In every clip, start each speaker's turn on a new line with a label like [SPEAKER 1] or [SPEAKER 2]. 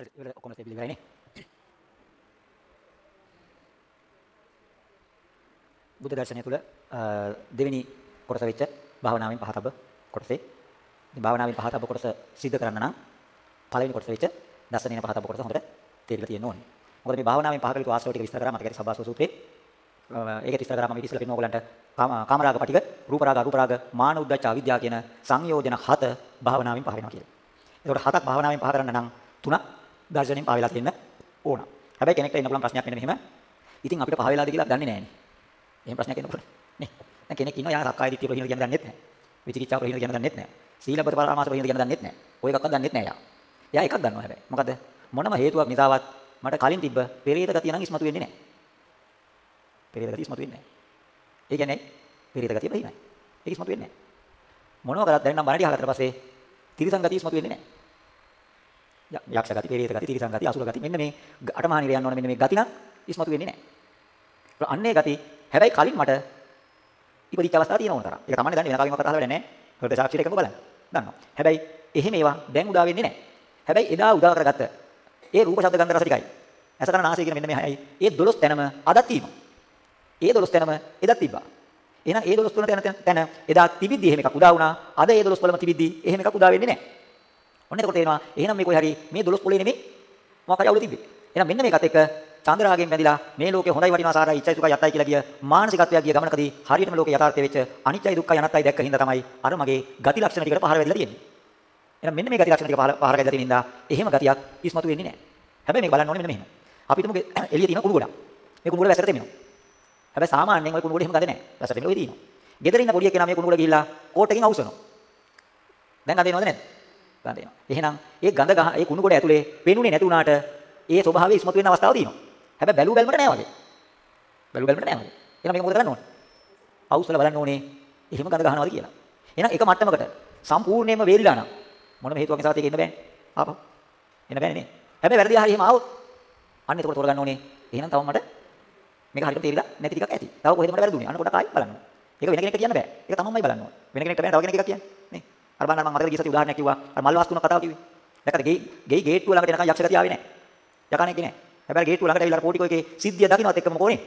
[SPEAKER 1] හරි ඉවර ඔක්කොම ස්ටෙප් ඉවරයිනේ. බුද්ධ දර්ශනය තුළ දෙවෙනි කොටස වෙච්ච භාවනාවෙන් පහතබ කොටසේ ඉතින් භාවනාවෙන් පහතබ කොටස සිද්ධ කරන්න නම් පළවෙනි කොටස වෙච්ච දර්ශනීය පහතබ කොටස හොඳට තේරිලා තියෙන්න ඕනේ. මොකද මේ භාවනාවෙන් පහ කළ යුතු ආශ්‍රව ටික විස්තර කරා මතකයි සබ්බාසව සූත්‍රයේ. ඒක විස්තර කරා මම ඉතිසලා පින්න ඕගලන්ට කාමරාග පටික රූපරාග අරූපරාග මාන උද්දච්ච අවිද්‍යාව කියන සංයෝජන හත භාවනාවෙන් පහ වෙනවා කියලා. ඒකට හතක් භාවනාවෙන් පහ කරන්න නම් තුනක් දර්ශනයෙන් පහ වෙලා තියෙන්න ඕන. හැබැයි කෙනෙක්ට එන්න පුළුවන් ප්‍රශ්නයක් මෙන්න මෙහෙම. ඉතින් අපිට පහ වෙලාද කියලා දන්නේ නැහැ නේ. එහෙම ප්‍රශ්නයක් එන්නකොට නේ. දැන් කෙනෙක් ඉන්නවා යා සක්කාය දිට්ඨිය ප්‍රහීන කියන දන්නේ නැහැ. විචිකිච්ඡා ප්‍රහීන කියන දන්නේ නැහැ. සීලබ්බත පරාමාස ප්‍රහීන කියන දන්නේ නැහැ. ඔය එකක්වත් දන්නේ නැහැ යා. යා එකක් දන්නවා හැබැයි. මොකද මොනම හේතුවක් නිසාවත් මට කලින් තිබ්බ පෙරේත ගතිය නම් ඉස්මතු වෙන්නේ නැහැ. පෙරේත ගතිය ඉස්මතු වෙන්නේ නැහැ. ඒ කියන්නේ පෙරේත ගතිය ප්‍රහීනයි. ඒක ඉස්මතු වෙන්නේ නැහැ. මොනවා කරත් දැන් නම් බණටි අහකට පස්සේ තිරිසන් ගතිය ඉස්මතු වෙන්නේ නැහැ. යක්ෂ ගති, පෙරේත ගති, තිරිසන් ගති, අසුර ගති මෙන්න මේ අටමහා නිරයන් වන මෙන්න මේ ගති නම් ඉස්මතු වෙන්නේ නැහැ. අන්නේ ගති හැබැයි කලින් මට ඉපදිච්ච අවස්ථාව තියෙන ඕන තරම්. ඒක තමයි දන්නේ වෙන කාගෙන් මොකක්ද අහලා නැහැ. හෘද සාක්ෂියට එකම බලන්න. දන්නවා. හැබැයි එහෙම ඒවා දැන් උදා වෙන්නේ නැහැ. හැබැයි එදා උදා කරගත්ත ඒ රූප ශබ්ද ගන්ධ රස ටිකයි. ඇස කන නාසය කියන මෙන්න මේයි. ඒ 12 තැනම අදත් තියෙනවා. ඒ 12 තැනම එදත් තිබ්බා. එහෙනම් ඒ 12 තුන තැන තැන එදා තිබිද්දි එහෙම එකක් උදා වුණා. අද ඒ 12 වලම තිබිද්දි එහෙම එකක් උදා වෙන්නේ නැහැ. ඔන්න එතකොට තේනවා එහෙනම් මේ කොයි හරි මේ 12 පොලේ නෙමෙයි මොකක් හරි අවුල තිබ්බේ. එහෙනම් මෙන්න මේකත් එක්ක චන්ද්‍රාගයෙන් බැඳිලා මේ ලෝකේ හොඳයි වටිනවා සාරයි ඉච්ඡයි සුඛයි යත්තයි කියලා කිය මානසිකත්වයක් ගිය ගමනකදී හරියටම ලෝකේ යථාර්ථය වෙච්ච අනිච්චයි දුක්ඛයි අනත්තයි දැක්ක හින්දා තමයි අර මගේ ගති ලක්ෂණ ටිකට පහර වැදිලා තියෙන්නේ. එහෙනම් මෙන්න මේ ගති ලක්ෂණ ටික පහර පහර වැදිලා තියෙන හින්දා එහෙම ගතියක් ඉස්මතු වෙන්නේ නැහැ. හැබැයි මේක බලන්න ඕනේ මෙන්න මෙහෙම. අපි හිතමු එළියේ තියෙන කුණු ගොඩක්. මේ කුණු ගොඩ වැසට තෙමෙනවා. හැබැයි සාමාන්‍යයෙන් ওই කුණු ගොඩ එහෙම ගඳ නැහැ. වැසට තෙමෙලා ඔය තියෙනවා. ගෙදර ඉන්න පොඩි කෙනා මේ කුණු ගොඩ ගිහිල්ලා කෝට් එකකින් අවුස්සනවා. දැන් ගඳ එනවද නැද්ද? ගඳ එනවා. එහෙනම් ඒ ගඳ ගහ ඒ කුණු ගොඩ ඇතුලේ පෙනුනේ නැති වුණාට ඒ ස්වභාවය ඉස්මතු වෙන අවස්ථාවක් තියෙනවා. හැබැයි බැලු බැලමට නෑ වගේ. බැලු බැලමට නෑ වගේ. එහෙනම් මේක මොකද කරන්න ඕනේ? අවුස්සල බලන්න ඕනේ. එහෙම ගඳ ගහනවාද කියලා. එහෙනම් එක මට්ටමකට සම්පූර්ණයෙන්ම වේලිලා නම් මොනම හේතුවක් නිසාත් ඒක එන්න බෑනේ. ආපහු. එන්න බෑනේ නේ. හැබැයි වැරදි ආහාර එහෙම ආවොත් අන්න ඒක තෝරගන්න ඕනේ. එහෙනම් තව මට මේක හරියට තේරිලා නැති ටිකක් ඇති. තව කොහෙද මට වැරදුනේ? අන්න පොඩක් ආයි බලන්න. ඒක වෙන කෙනෙක්ට කියන්න බෑ. ඒක තමන්මයි බලන්න ඕනේ. වෙන කෙනෙක්ට බෑ තව කෙනෙක් එකක් කියන්නේ. නේ. අර බලන්න මම මතකද ගිය සති උදාහරණයක් කිව්වා. අර මල් වාස්තුන කතාව කිව්වේ. දැක්කද ගේ ගේ ගේට්ටුව ළඟට එනකන් යක්ෂ ගතිය ආවේ නැහැ. යකණෙක් ගේ නැහැ. හැබැයි ගේට්ටුව ළඟට ඇවිල්ලා පොටිකෝ එකේ සිද්ධිය දකින්නවත් එක්කම කොනේ.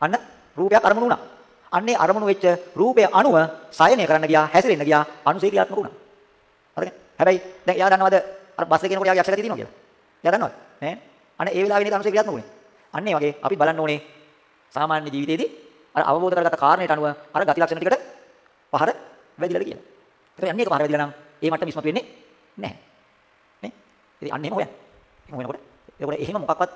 [SPEAKER 1] අන්න රූපයක් අරමුණු වුණා. අන්නේ අරමුණු වෙච්ච රූපය අණුව සයනය කරන්න ගියා, හැසිරෙන්න ගියා, අනුසේ ක්‍රියාත්මක වුණා. හරිද? හැබැයි දැන් එයා දන්නවද අර බස් එකේ යනකොට යාගේ යක්ෂ ගතිය තියෙනවා කියලා? එයා දන්නවද? නෑ. අන්න ඒ වෙලාවේ නේද අනුසේ ක්‍රියාත්මක වුණේ. අන්න ඒ වගේ අපි බලන්න ඕනේ සාමාන්‍ය ජීවිතේදී අර අවබෝධ කරගත්ත කාරණේට අනුව අර ගති ලක්ෂණ ටිකට පහර වැදිලාද කියලා. ඒකෙන් අන්න ඒක පහර වැදිලා නම් ඒ මට්ටම ඉස්මතු වෙන්නේ නැහැ. නේ? ඉතින් අන්න එහෙම හොයන්න. එහෙම හොයනකොට ඒකට එහෙම මොකක්වත්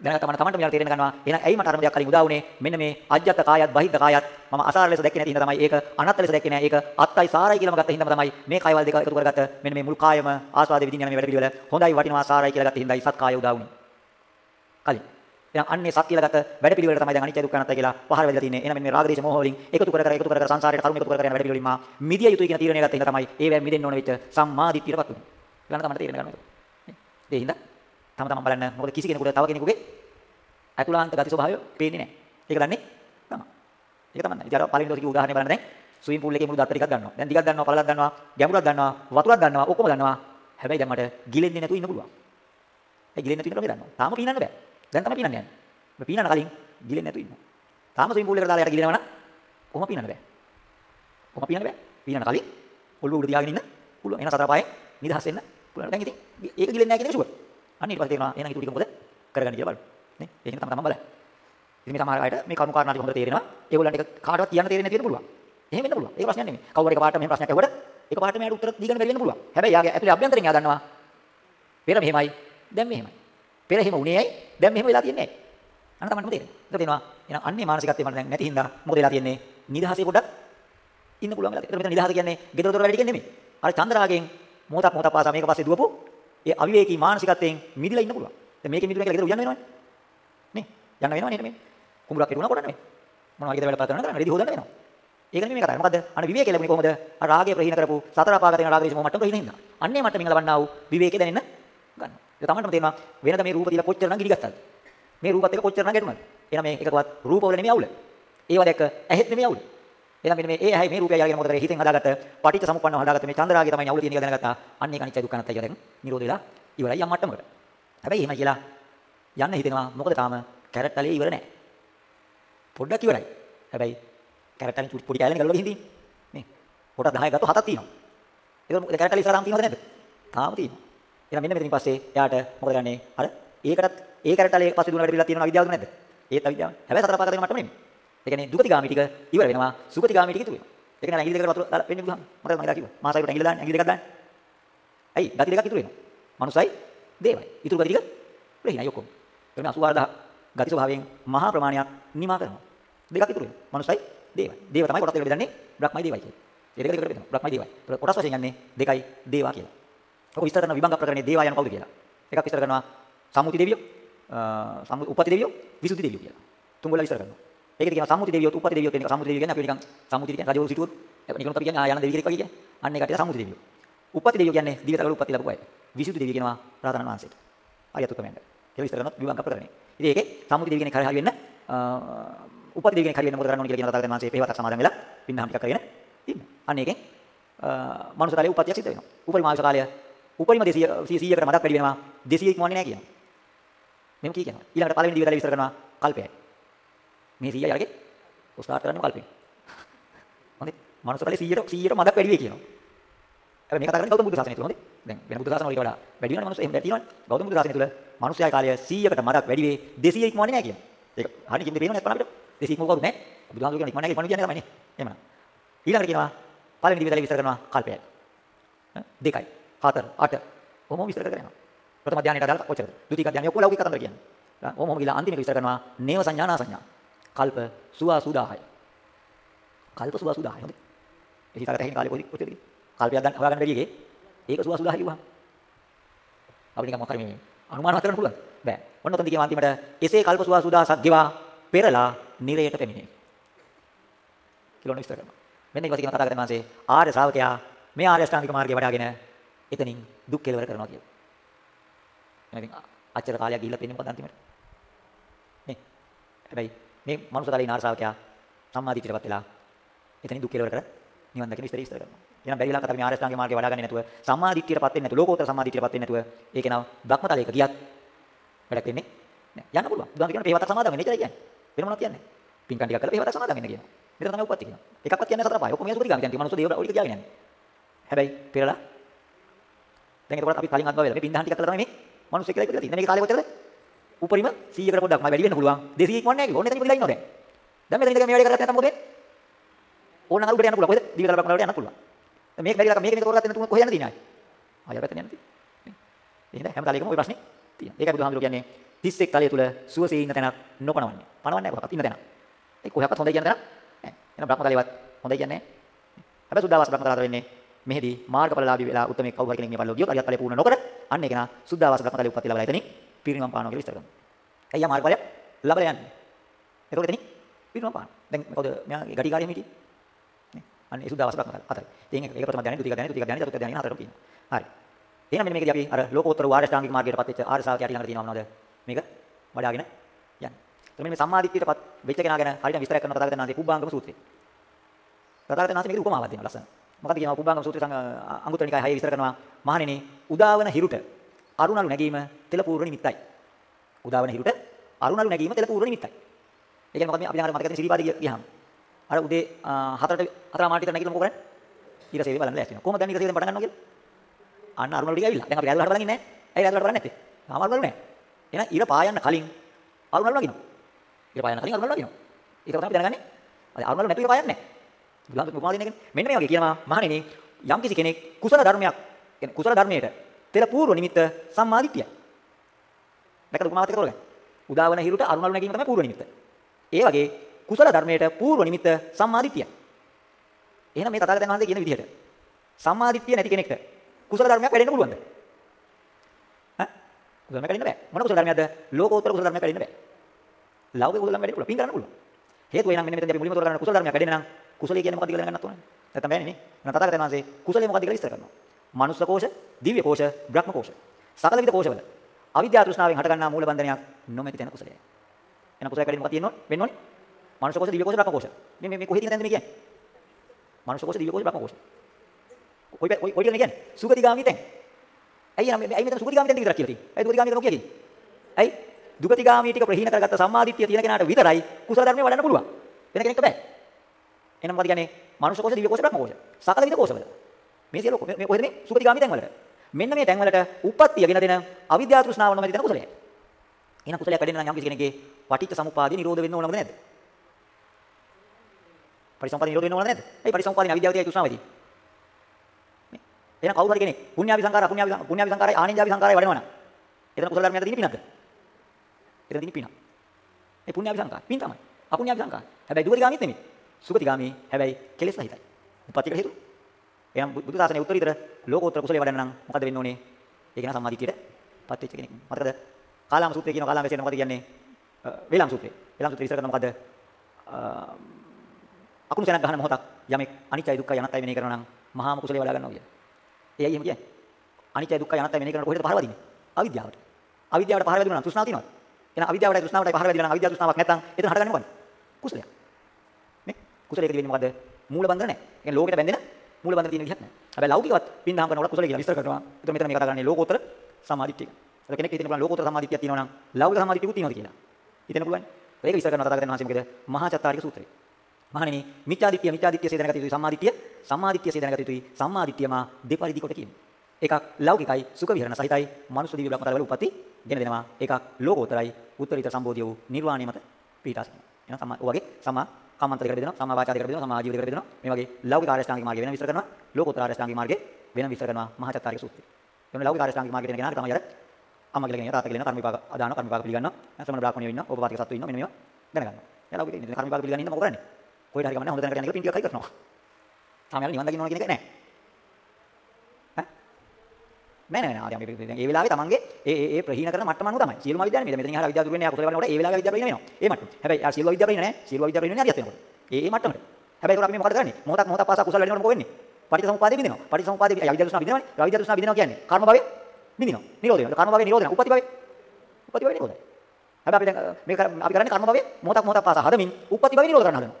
[SPEAKER 1] දැනගත්ත මම තමන්ට මෙයාට තේරෙන්න ගන්නවා. එහෙනම් ඇයි මට අර දෙයක් කලින් උදා වුනේ? මෙන්න මේ අජ්ජත් කායත් බහිද්ද කායත් මම අසාර ලෙස දැක්කේ නැති හින්දා තමයි ඒක අනත්ත ලෙස දැක්කේ නැහැ. ඒක අත්තයි සාරයි කියලාම ගත්ත හින්දාම තමයි මේ කායවල දෙක එකතු කරගත්ත මෙන්න මේ මුල් කායම ආස්වාදයේ විදින්න යන මේ වැඩ පිළිවෙල හොඳයි වටිනවා සාරයි කියලා ගත්ත හින්දායි සත් කාය උදා වුනේ. කලින්. එහෙනම් අන්නේ සත් කියලා ගත්ත වැඩ පිළිවෙලට තමයි දැන් අනිත්‍ය දුක්ඛ අනාත්ත කියලා පහර වෙලා තියෙන්නේ. එහෙනම් මෙන්න මේ රාග දේශ මොහ වලින් එකතු කර කර එකතු කර කර සංසාරයට කර්ම එකතු කර කර යන වැඩ පිළිවෙලින් මා මිදිය යුතුයි කියන තීරණය ගත්ත හින්දා තමයි ඒවෙන් මිදෙන්න ඕන වෙච්ච සම්මාදිට්ඨියටපත් උනේ. ඊළඟට තමයි තේරෙන්න ගන්න. ඒ හින්දා තම තමන් බලන්න මොකද කිසි කෙනෙකුට තව කෙනෙකුගේ අතුලාන්ත ගති ස්වභාවය පේන්නේ නැහැ. ඒක දන්නේ තමයි. ඒක තමයි. ඉතින් අර පළවෙනි දවසේ උදාහරණය බලන්න දැන් ස්විමින් pool එකේ මුළු දත්ත ටිකක් ගන්නවා. දැන් දිගක් ගන්නවා, පළලක් ගන්නවා, ගැඹුරක් ගන්නවා, වතුරක් ගන්නවා, ඔක්කොම ගන්නවා. හැබැයි දැන් මට ගිලෙන්නේ නැතුව ඉන්න පුළුවන්. ඒ ගිලෙන්නේ නැතුව ඉන්න ක්‍රමය දන්නවා. තාම පීනන්න බෑ. දැන් තමයි පීනන්න යන්නේ. මේ පීනන්න කලින් ගිලෙන්නේ නැතුව ඉන්නවා. තාම ස්විමින් pool එකට දාලා යට ගිලෙනවා නම් කොහොම පීනන්න බෑ. කොහොම පීනන්න බෑ. පීනන්න කලින් ඔළුව උඩ තියාගෙන ඉන්න පුළුවන්. එහෙනම් සතර පායෙන් නිදහස් වෙන්න පුළුවන්. දැන් ඉතින් ඒක ගිලෙන්නේ නැහැ කියන එක ෂුවර්. අන්න ඊට පස්සේ තේරෙනවා එහෙනම් ඊට ටික මොකද කරගන්න කියලා බලන්න. නේ? ඒක තමයි තමයි බලන්න. ඉතින් මේ සමහර අයට මේ කරුණු කාරණා ටික හොඳට තේරෙනවා. ඒගොල්ලන්ට ඒක කාටවත් කියන්න තේරෙන්නේ නැති වෙන්න පුළුවන්. එහෙම වෙන්න පුළුවන්. ඒක ප්‍රශ්නයක් නෙමෙයි. කවුරු හරි එකපාරට මෙහෙම ප්‍රශ්නයක් ඇහුවට එකපාරට මෙයාට උත්තර දී ගන්න බැරි වෙන්න පුළුවන්. හැබැයි යාගේ ඇතුලේ අභ්‍යන්තරයෙන් යා දන්නවා. පෙර මෙහෙමයි, දැන් මෙහෙමයි. පෙර එහෙම උනේ ඇයි? දැන් මෙහෙම වෙලා තියන්නේ ඇයි? අන්න තමයි තේරෙන්නේ. ඒක තේනවා. එහෙනම් අන්නේ මානසිකත්වය මට දැන් නැති හින්දා මොකද වෙලා තියන්නේ? නිදහසේ පොඩ්ඩක් ඉන්න පුළුවන් වෙලා තියෙනවා. මෙතන නිදහස කියන්නේ ගෙදර දොර වැඩි කියන්නේ නෙමෙයි. අර චන්ද්‍රාගෙන් මොහොතක් මොහොතක් පාසා මේක පස්සේ දුවපු ඒ අවිවේකී මානසිකත්වයෙන් මිදිලා ඉන්න පුළුවන්. දැන් මේකේ මිදුණා කියලා ගෙදර උයන්න වෙනවනේ. නේ? යන්න වෙනව නේද මේ? කුඹුරක් හිටුණා කොට නෙමෙයි. මොනවා ගෙදර වැඩ පා කරනවා කරන්නේ රෙදි හොදන්න වෙනවා. ඒක නෙමෙයි මේ කතාව. මොකද්ද? අන්න විවේකේ ලැබුණේ කොහොමද? අර රාගය ප්‍රහීන කරපු සතර අපාගතේන රාග දේශ මොහොමට්ටම ප්‍රහීන හින්දා. අන්නේ මට්ටමින් ලබන්නා වූ විවේකේ දැනෙන්න ගන්න. ඒක තමන්ටම තේරෙනවා වෙනද මේ රූප තියලා කොච්චර නම් ගිලි ගත්තද? මේ රූපත් එක කොච්චර නම් ගැටුණාද? එහෙනම් මේ එකකවත් රූප වල නෙමෙයි අවුල. ඒවා දැක්ක ඇහෙත් නෙමෙයි අවුල. එහෙනම් මෙන්න මේ ඒ ඇහි මේ රූපය අරගෙන මොකද කරේ? හිතෙන් හදාගත්ත පටිච්ච සමුප්පන්නව හදාගත්ත මේ චන්ද්‍රාගය තමයි අවුල තියෙන එක දැනගත්තා. අන්න ඒක අනිත්‍ය දුක්ඛ අනාත්මය කියලා දැන් නිරෝධ වෙලා ඉවරයි යම් මට්ටමකට. හැබැයි එහෙමයි කියලා යන්න හිතෙනවා. මොකද තාම කැරට් තලයේ ඉවර නැහැ. පොඩ්ඩක් ඉවරයි. හැබැයි කැරට් තලෙන් පොඩි කැලෙන් ගලවලා ගිහින් තියෙන්නේ. නේ. කොටස් 10 ගත්තොත් හතක් තියෙනවා. ඒක මොකද කැරට් තලේ ඉස්සරහාම තියෙනවද නැද්ද? තාම තියෙනවා. එහෙනම් මෙන්න මෙතනින් පස්සේ එයාට මොකද ගන්නේ? අර ඒකටත් ඒ කැරට් තලයේ පස්සේ දුන වැඩ පිළිලා තියෙනවා අවිද්‍යාවද නැද්ද? ඒත් අවිද්‍යාව. හැබැයි සතර පාකරගෙන මට්ටම නෙමෙයි. ඒ කියන්නේ දුගතිගාමී ටික ඉවර වෙනවා. සුගතිගාමී ටික ඉතුරු වෙනවා. ඒ කියන්නේ ඇඟිලි දෙකට වතුර දාලා පෙන්නේ බුදුහාම. මට මම කිව්වා. මාසයිකට ඇඟිලි දාන්න ඇඟිලි දෙකක් දාන්න. ඇයි? ගති දෙකක් ඉතුරු වෙනවා. මනුසයි දේවයි. ඉතුරු ගති ටික ප්‍රහීනයි ඔක්කොම. ඒ කියන්නේ 84000 ගති ස්වභාවයෙන් මහා ප්‍රමාණයක් නිමා කරනවා. දෙකක් ඉතුරු වෙනවා. මනුසයි දේවයි. දේව තමයි කොටස් දෙකට බෙදන්නේ බ්‍රහ්මයි දේවයි කියලා. ඒ දෙක දෙකට බෙදනවා. බ්‍රහ්මයි දේවයි. කොටස් වශයෙන් යන්නේ දෙකයි දේවා කියලා. ඔක විස්තර කරන විභංග ප්‍රකරණයේ දේවා යන කවුද කියලා. එකක් විස්තර කරනවා සම්මුති දෙවියෝ, සම්මු උපති දෙවියෝ, විසුද්ධි දෙවියෝ කියලා. තුන්ගොල්ලෝ විස්තර කරනවා. ඒකද කියනවා සම්මුති දෙවියෝ, උපති දෙවියෝ කියන එක. සම්මුති දෙවියෝ කියන්නේ අපි නිකන් සම්මුති කියන්නේ රජවරු සිටුවොත් නිකන් අපි කියන්නේ ආයන දෙවි කෙනෙක් වගේ කියන්නේ. අන්න ඒ කටිය සම්මුති දෙවියෝ. උපති දෙවියෝ කියන්නේ දිවතවල උපති ලැබුව අය. විසුද්ධි දෙවියෝ කියනවා රහතන් වහන්සේට. අරියතුකමෙන්ද. ඒක විස්තර කරනොත් විභංග ප්‍රකරණේ. ඉතින් ඒකේ සම්මුති දෙවිය කෙනෙක් හරි වෙන්න උපති දෙවිය කෙනෙක් හරි වෙන්න මොකද කරන්න ඕනේ කියලා කියන තථාගතයන් වහන්සේ පෙරවතක් සමාදන් වෙලා පින්නම් ටිකක් කරගෙන ඉන්න. අන්න ඒකෙන් මනුෂ්‍ය කාලයේ උපතියක් සිද්ධ වෙනවා. උපරිම ආයුෂ කාලය උපරිම 200 100කට මඩක් වැඩි වෙනවා 200 ඉක්මවන්නේ නැහැ කියනවා. මෙහෙම කී කියනවා. ඊළඟට පළවෙනි දිවිතලේ විස්තර කරනවා කල්පයයි. මේ 100යි අරගේ ස්ටාර්ට් කරන්නේ කල්පෙන්. හොඳේ. මනුෂ්‍ය කාලේ 100ට 100ට මඩක් වැඩි වෙයි කියනවා. හැබැයි මේක කතා කරන්නේ ගෞතම බුදු සාසනය තුල හොඳේ. දැන් වෙන බුදු සාසන වලට වඩා වැඩි වෙන මනුෂ්‍ය එහෙම තියෙනවනේ. ගෞතම බුදු සාසනය තුල මනුෂ්‍යයා කාලය 100කට මඩක් වැඩි වෙයි 200 ඉක්මවන්නේ නැහැ කියනවා. ඒක හරිය කිම්ද පේනවනේ අපිට. 200 ඉක්මව කවුද නැහැ. බුදුහාමුදුරු කියන ඉක්මවන්නේ නැහැ ඉක්මවන්නේ කියන්නේ තමයි නේ. එහෙමනම්. ඊළඟට කියනවා පළවෙනි දිවිතලේ විස්තර කරනවා කල්පයයි. දෙකයි, හතර, අට. කොහොම විස්තර කරගෙන යනවා. ප්‍රථම ධානයට අදාළ කොච්චරද? ද්විතීක ධානය ඔක්කොම ලෞකික කතන්දර කියන්නේ. ඔහොම ඔහොම ගිහලා අන්තිමට විස්තර කරනවා නේව සංඥා නා සංඥා. කල්ප සුවා සුදාහයි. කල්ප සුවා සුදාහයි. හොඳයි. ඒ හිතකට ඇහෙන කාලේ කොහොමද කොච්චරද? කල්පයක් ගන්න හොයාගන්න බැරි එකේ ඒක සුවා සුදාහයි කිව්වහම අපිට නිකන් මොකක්ද මේ අනුමානවත් කරන්න පුළුවන්. බෑ. ඔන්න ඔතනදී කියම අන්තිමට එසේ කල්ප සුවා සුදාසක් ගෙවා පෙරලා නිරයට පැමිණේ. කියලා විස්තර කරනවා. මෙන්න ඊපස්සේ කියන කතා කරන මාසේ ආර්ය ශ්‍රාවකයා මේ ආර්ය අෂ්ටාංගික මාර්ගය වඩාගෙන එතනින් දුක් කෙලවර කරනවා කියලා. එහෙනම් අච්චර කාලයක් ගිහිල්ලා තියෙන්නේ මොකද අන්තිමට? නේ. හැබැයි මේ මනුස්ස කාලේ ආර්ය ශ්‍රාවකයා සම්මාදිට්ඨියටපත් වෙලා එතනින් දුක් කෙලවර කර නිවන් දකින විස්තර විස්තර කරනවා. එහෙනම් බැරි වෙලා කතා මේ ආර්ය අෂ්ටාංගික මාර්ගය වඩාගන්නේ නැතුව සම්මාදිට්ඨියටපත් වෙන්නේ නැතුව ලෝකෝත්තර සම්මාදිට්ඨියටපත් වෙන්නේ නැතුව ඒක නව බ්‍රහ්මතලයක ගියත් වැඩක් වෙන්නේ නැහැ. යන්න පුළුවන්. බුදුන් කියන පේවතක් සමාදන් වෙන්න ඉතරයි කියන්නේ. වෙන මොනවද කියන්නේ? පින්කම් ටිකක් කරලා පේවතක් සමාදන් වෙන්න කියනවා. මෙතන තමයි උපත් කියනවා. එකක්වත් කියන්නේ සතර පහයි. ඔක්කොම මේ සුපරිගාමී කියන්නේ. මනුස්ස දේව ඔය ටික කියාගෙන යන්නේ. හැබැයි පෙරලා දැන් එතකොට අපි කලින් අත්ව වෙලා මේ පින්දහන් ටිකක් කරලා තමයි මේ මනුස්ස කියලා ඉපදලා තියෙන්නේ. මේක කාලේ කොච්චරද? උපරිම 100කට පොඩ්ඩක් මම වැඩි වෙන්න පුළුවන්. 200 ඉක්මවන්නේ නැහැ කිව්වා. ඕනේ එතන ඉපදලා ඉන්නවා දැන්. දැන් මෙතන ඉඳලා මේ වැඩේ කරලා නැත්නම් මොකද වෙන්නේ? ඕන නම් උඩට යන්න පුළුවන්. කොහෙද? දීවිතල බක්මල වලට යන්න පුළුවන්. දැන් මේක වැඩිලා මේක මේක කරගත්ත නැතුව කොහෙ යන්න තියෙන්නේ ආයි? ආයෙ පැත්තෙන් යන්න තියෙන්නේ. එහෙනම් හැම කාලෙකම ওই ප්‍රශ්නේ තියෙනවා. ඒකයි බුදුහාමුදුරුවෝ කියන්නේ 31 කාලය තුල සුවසේ ඉන්න තැනක් නොපනවන්නේ. පනවන්නේ නැහැ කොහොමද ඉන්න තැනක්. ඒ කොහොමවත් හොඳයි කියන තැනක් නැහැ. එහෙනම් බ්‍රහ්ම කාලේවත් හොඳයි කියන්නේ නැහැ. හැබැයි සුද්ධාවාස බ්‍රහ්ම කාලතර වෙන්නේ මෙහිදී මාර්ගඵලලාභී වෙලා උත්මේ කවුරු හරි කෙනෙක් මේ පරිලෝක ගියොත් අරියත් ඵලය පූර්ණ නොකර අන්න ඒක නා සුද්ධාවාස බ්‍රහ්ම කාලේ උපත් ලැබලා එතනින් පිරිනිවන් පානවා කියලා විස්තර කරනවා. එයා මාර්ගඵලය ලැබලා යන්නේ. ඒකෝට එතනින් පිරිනිවන් පානවා. දැන් කවුද මෙයාගේ ගටිකාරියම හිටියේ? නේ. අන්න ඒ සුද්ධාවාස බ්‍රහ්ම කාලේ හතරයි. ඉතින් ඒක ප්‍රථම ධානය, ද්විතීක ධානය, තෘතීක ධානය, චතුර්ථ ධානය හතරටම තියෙනවා. හරි. එහෙනම් මෙන්න මේකදී අපි අර ලෝකෝත්තර වාර්ය ශ්‍රාංගික මාර්ගයටපත් වෙච්ච ආර්ය ශ්‍රාවකයාට ළඟට තියෙනවා මොනවද? මේක වඩාගෙන යන්නේ. එතකොට මේ සම්මාදිට්ඨියටපත් වෙච්ච කෙනා ගැන හරියට විස්තර කරන තථාගතයන් වහන්සේ කුබ්බාංගම සූත්‍රය. තථාගතයන් වහන්සේ මේක උපමාවක් දෙනවා ලස්සන. මොකද කියනවා කුබ්බාංගම සූත්‍රය අංගුත්තර නිකාය 6 විස්තර කරනවා මහණෙනි උදාවන හිරුට අරුණලු නැගීම තෙල පූර්ව නිමිත්තයි. උදාවන හිරුට අරුණලු නැගීම තෙල පූර්ව නිමිත්තයි. ඒ කියන්නේ මොකද මේ අපි දැන් අර මතක තියෙන සිරිපාදී ගියාම අර උදේ 4ට 4 මාටිට නැගිටලා මොකද කරන්නේ? ඊරසේවි බලන්න ලෑස්ති වෙනවා. කොහොමද දැන් ඊරසේවෙන් පටන් ගන්නවා කියලා? අන්න අරුණලු ටික ඇවිල්ලා. දැන් අපි රැල්ලට බලන් ඉන්නේ නැහැ. ඇයි රැල්ලට බලන්නේ නැත්තේ? තාම අරුණලු නැහැ. එහෙනම් ඊර පායන්න කලින් අරුණලු නගිනවා. ඊර පායන්න කලින් අරුණලු නගිනවා. ඒක තමයි අපි දැනගන්නේ. අද අරුණලු නැතුව ඊර පායන්නේ නැහැ. බුදුහාමුදුරුවෝ උපමා දෙන්නේ මෙන්න මේ වගේ කියනවා මහණෙනි යම් කිසි කෙනෙක් කුසල ධර්මයක් කියන්නේ කුසල ධර්මයට පෙර පූර්ව නිමිත්ත සම්මාදිට්ඨිය. දැකලා උපමාවත් එක තෝරගන්න. උදාවන හිරුට අරුණලු නැගීම තමයි පූර්ව නිමිත්ත. ඒ වගේ කුසල ධර්මයට පූර්ව නිමිත්ත සම්මාදිට්ඨිය. එහෙනම් මේ තථාගතයන් වහන්සේ කියන විදිහට සම්මාදිට්ඨිය නැති කෙනෙක්ට කුසල ධර්මයක් වැඩෙන්න පුළුවන්ද? ඈ? කුසල ධර්මයක් වැඩෙන්න බෑ. මොන කුසල ධර්මයක්ද? ලෝකෝත්තර කුසල ධර්මයක් වැඩෙන්න බෑ. ලෞකික කුසල ධර්ම වැඩෙන්න පුළුවන්. පින් කරන්න පුළුවන්. හේතුව එනම් මෙන්න මෙතනදී අපි මුලින්ම තෝරගන්න කුසල ධර්මයක් වැඩෙන්න නම් කුසලයේ කියන්නේ මොකක්ද කියලා දැනගන්නත් ඕනේ. නැත්නම් බෑනේ නේ. එහෙනම් තථාගතයන් වහන්සේ කුසලයේ මොකක්ද කියලා විස්තර කරනවා. මනුස්ස කෝෂ, දිව්‍ය කෝෂ, බ්‍රහ්ම කෝෂ. සකල විද කෝෂවල අවිද්‍යා තෘෂ්ණාවෙන් හටගන්නා මූල බන්ධනයක් නොමැති තැන කුසලයයි. එහෙනම් කුසලයක් වැඩෙන්න මොකක්ද තියෙන්නේ? වෙන්න ඕනේ. මනුස්ස කෝෂ, දිව්‍ය කෝෂ, බ්‍රහ්ම කෝෂ. මේ මේ කොහෙද තියෙන තැනද මේ කියන්නේ? මනුස්ස කෝෂ, දිව්‍ය කෝෂ, බ්‍රහ්ම කෝෂ. කොයි කොයි කොයි කියන්නේ? සුගතිගාමී තැන්. ඇයි නම් ඇයි මෙතන සුගතිගාමී දෙන්න විතරක් කියලා තියෙන්නේ? ඇයි දුගතිගාමී දෙන්න කියන්නේ? ඇයි? දුගතිගාමී ටික ප්‍රහීන කරගත්ත සම්මාදිට්ඨිය තියෙන කෙනාට විතරයි කුසල ධර්මය වඩන්න පුළුවන්. වෙන කෙනෙක්ට බෑ. එහෙනම් මොකද කියන්නේ? මනුෂ්‍ය කෝෂ, දිව්‍ය කෝෂ, බ්‍රහ්ම කෝෂ. සකල විද කෝෂවල. මේ සියලු මේ කොහෙද මේ සුගතිගාමී තැන් වලට. මෙන්න මේ තැන් වලට උප්පත්තිය ගෙන දෙන අවිද්‍යාව තෘෂ්ණාව නොමැති තැන කුසලයයි. එහෙනම් කුසලයක් වැඩෙන්න නම් යම් කිසි කෙනෙක්ගේ පටිච්ච සමුප්පාදේ නිරෝධ වෙන්න ඕනද නැද්ද? පරිසම්පාදේ නිරෝධ වෙන්න ඕනද නැද්ද? ඒ පරිසම්පාදේ අවිද්‍යාව තියයි තෘෂ්ණාව තියයි. එහෙනම් කවුරු හරි කෙනෙක් පුණ්‍යාවි සංකාර අපුණ්‍යාවි පුණ්‍යාවි සංකාරයි ආනින්ජාවි සංකාරයි වඩනවා නම් එතන කුසල ධර්මයක් තියෙන පිනක්ද? එතන තියෙන පිනක්. ඒ පුණ්‍යාවි සංකාර පින් තමයි. අපුණ්‍යාවි සංකාර. හැබැයි දුගතිගාමීත් නෙමෙයි. සුගතිගාමී හැබැයි කෙලෙස් සහිතයි. උපත්තික හේතු. එහෙනම් බුදු දාසනේ උත්තරීතර ලෝකෝත්තර කුසලයේ වඩන්න නම් මොකද වෙන්න ඕනේ? ඒක නා සම්මාදිටියට පත් වෙච්ච කෙනෙක්. මතකද? කාලාම සූත්‍රය කියන කාලාම වැසෙන මොකද කියන්නේ? වේලාම් සූත්‍රය. වේලාම් සූත්‍රය ඉස්සර කරන මොකද? අකුණු සැනක් ගන්න මොහොතක් යමෙක් අනිත්‍යයි දුක්ඛයි අනාත්තයි මෙනෙහි කරනවා නම් මහා කුසලයේ වඩා ගන්නවා කියන්නේ. එයයි එහෙම කියන්නේ. අනිත්‍ය දුක්ඛ අනාත්ම මෙනෙහි කරනකොට කොහෙද පහර වදින්නේ? අවිද්‍යාවට. අවිද්‍යාවට පහර වැදුණා නම් තෘෂ්ණාව තියෙනවද? එහෙනම් අවිද්‍යාවටයි තෘෂ්ණාවටයි පහර වැදිලා නම් අවිද්‍යාව තෘෂ්ණාවක් නැත්නම් එතන හටගන්නේ මොකද්ද? කුසලයක්. නේ? කුසලයකදී වෙන්නේ මොකද්ද? මූල බන්ධන නැහැ. ඒ කියන්නේ ලෝකෙට බැඳෙන මූල බන්ධන තියෙන විදිහක් නැහැ. හැබැයි ලෞකිකවත් පින්දහම් කරනකොට කුසලය කියලා විස්තර කරනවා. ඒතර මෙතන මේ කතා කරන්නේ ලෝකෝත්තර සම්මාදිට්ඨිය. ඒක කෙනෙක් හිතන්න පුළුවන් ලෝකෝත්තර සම්මාදිට්ඨියක් තියෙනවා නම් ලෞකික සම්මාදිට්ඨියකුත් තියෙනවද කියලා. හිතන්න පුළුවන්. ඒක විස්තර කරනවා තථාගතයන් වහන්සේ මොකද? මහා චත්තාරික සූත්‍රය. මහණෙනි මිත්‍යාදිට්ඨිය මිත්‍යාදිට්ඨිය සේදනගත යුතුයි සම්මාදිට්ඨිය සම්මාදිට්ඨිය සේදනගත යුතුයි සම්මාදිට්ඨියම දෙපරිදි කොට කියන්නේ. එකක් ලෞකිකයි සුඛ විහරණ සහිතයි මනුෂ්‍ය දිව්‍ය බ්‍රහ්මතල වල උපති ගෙන දෙනවා. එකක් ලෝකෝත්තරයි උත්තරීතර සම්බෝධිය වූ නිර්වාණය මත පීඨාසන. එහෙනම් සම්මා ඔයගේ සම්මා කම්මන්තර කර බෙදෙනවා සම්මා වාචා කර බෙදෙනවා සම්මා ආජීව කර බෙදෙනවා. මේ වගේ ලෞකික ආරෂ්ඨාංගික මාර්ගය වෙන විස්තර කරනවා. ලෝකෝත්තර ආරෂ්ඨාංගික මාර්ගය වෙන විස්තර කරනවා මහා චත්තාරික සූත්‍රය. එන්නේ ලෞකික ආරෂ්ඨාංගික මාර්ගයට යන කෙනාට තමයි අර අම්මා කියලා කියන තාත්තා කියලා කර්ම විපාක අදානවා කර්ම විපාක පිළිගන්නවා. ශ්‍රමණ බ්‍රාහ්මණයෝ ඉන්නවා. ඕපපාතික සත්තු ඉන්නවා. මෙන්න මේවා දැනගන්නවා. එයා ලෞකික ඉන්නේ කර්ම විපාක පිළිගන්න ඉන්න මොකද කරන්නේ? කොහෙට හරි ගමන්නේ හොඳ තැනකට යන එක පින් ටිකක් හරි කරනවා. තාම යාළුවා නිවන් දකින්න ඕන කියන එක නැහැ. නෑ නෑ නෑ අපි දැන් ඒ වෙලාවේ තමන්ගේ ඒ ඒ ප්‍රහීන කරන මට්ටම අනුව තමයි. සියලුම විද්‍යාව මේ මෙතන ඉහළ විද්‍යාව දුර වෙන්නේ යා කුසල වලට ඒ වෙලාවේ විද්‍යාව ප්‍රහීන වෙනවා. ඒ මට්ටම. හැබැයි ආ සියලුම විද්‍යාව ප්‍රහීන නෑ. සියලුම විද්‍යාව ප්‍රහීන වෙන්නේ හරියට වෙනකොට. ඒ ඒ මට්ටමට. හැබැයි ඒක අපි මේ මොකද කරන්නේ? මොහොතක් මොහොතක් පාසා කුසල වැඩිනකොට මොකද වෙන්නේ? පටිච්චසමුපාදේ බින්දිනවා. පටිච්චසමුපාදේ අවිද්‍යාව දෘෂ්ණා බින්දිනවනේ. අවිද්‍යාව දෘෂ්ණා බින්දිනවා කියන්නේ කර්ම භවය බින්දිනවා. නිරෝධ වෙනවා. කර්ම භවය නිරෝධ වෙනවා. උපපති භවය. උපපති භවය නිරෝධයි. හැබැයි අපි දැන් මේක අපි කරන්නේ කර්ම භවය මොහොතක් මොහොතක් පාසා හදමින් උපපති භවය නිරෝධ කරන්න හදනවා.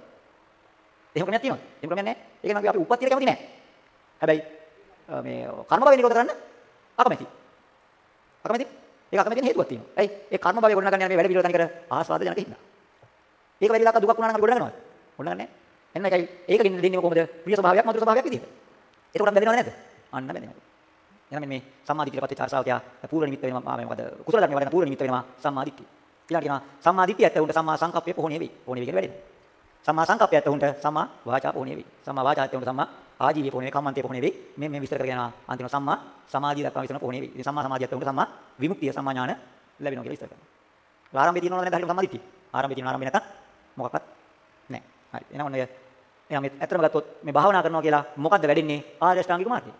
[SPEAKER 1] එහෙම ක්‍රමයක් තියෙනවද? එහෙම ක්‍රමයක් නැහැ. ඒක නම් අපි උපපතියට කැමති නැහැ. හැබැයි මේ කර්ම භවය නිරෝධ කරන්න අකමැති. අකමැති? ඒක අකමැති වෙන හේතුවක් තියෙනවා. ඇයි? ඒ කර්ම භවය ගොඩනගන්න යන මේ වැඩ පිළිවෙල තනි කර ආස්වාද ජනක හින්දා. ඒක වැඩිලාක දුකක් වුණා නම් අපි ගොඩනගනවද? ගොඩනගන්නේ නැහැ. එන්න ඒකයි ඒක දෙන්නේ කොහොමද? ප්‍රිය ස්වභාවයක් මధుර ස්වභාවයක් විදිහට. එතකොට බැඳෙනවද නැද්ද? අන්න බැඳෙනවා. එහෙනම් මේ සම්මාදිට්ඨිය පත්‍ය චාරසාවකයා පූර්ණ නිමිත්ත වෙනවා මේ මොකද? කුසල ධර්ම වලට පූර්ණ නිමිත්ත වෙනවා සම්මාදිට්ඨිය. ඊළඟට කියනවා සම්මාදිට්ඨිය ඇත්ත උන්ට සම්මා සංකප්පය පොහොණිය වෙයි. පොහොණිය වෙයි කියන වැඩේ. සම්මා සංකප්පය ඇත්ත උන්ට සම්මා වාචා පොහොණිය වෙයි. සම්මා වාචා ඇත්ත උන්ට සම්මා ආජීවය පොහොණිය වෙයි. කම්මන්තේ පොහොණිය වෙයි. මේ මේ විස්තර කරගෙන යනවා. අන්තිම සම්මා සමාධිය දක්වා විස්තර පොහොණිය වෙයි. ඉතින් සම්මා සමාධිය ඇත්ත උන්ට සම්මා විමුක්තිය සම්මා ඥාන ලැබෙනවා කියලා විස්තර කරනවා. ආරම්භයේ තියෙනවද නැද්ද හරියට සම්මාදිට්ඨිය? ආරම්භයේ තියෙන ආරම්භය නැත්නම් මොකක්වත් නැහැ. හරි. එහෙනම් ඔන්න එහෙනම් මේ ඇත්තම ගත්තොත් මේ භාවනා කරනවා කියලා මොකද්ද වැඩින්නේ? ආර්ය අෂ්ටාංගික මාර්ගය.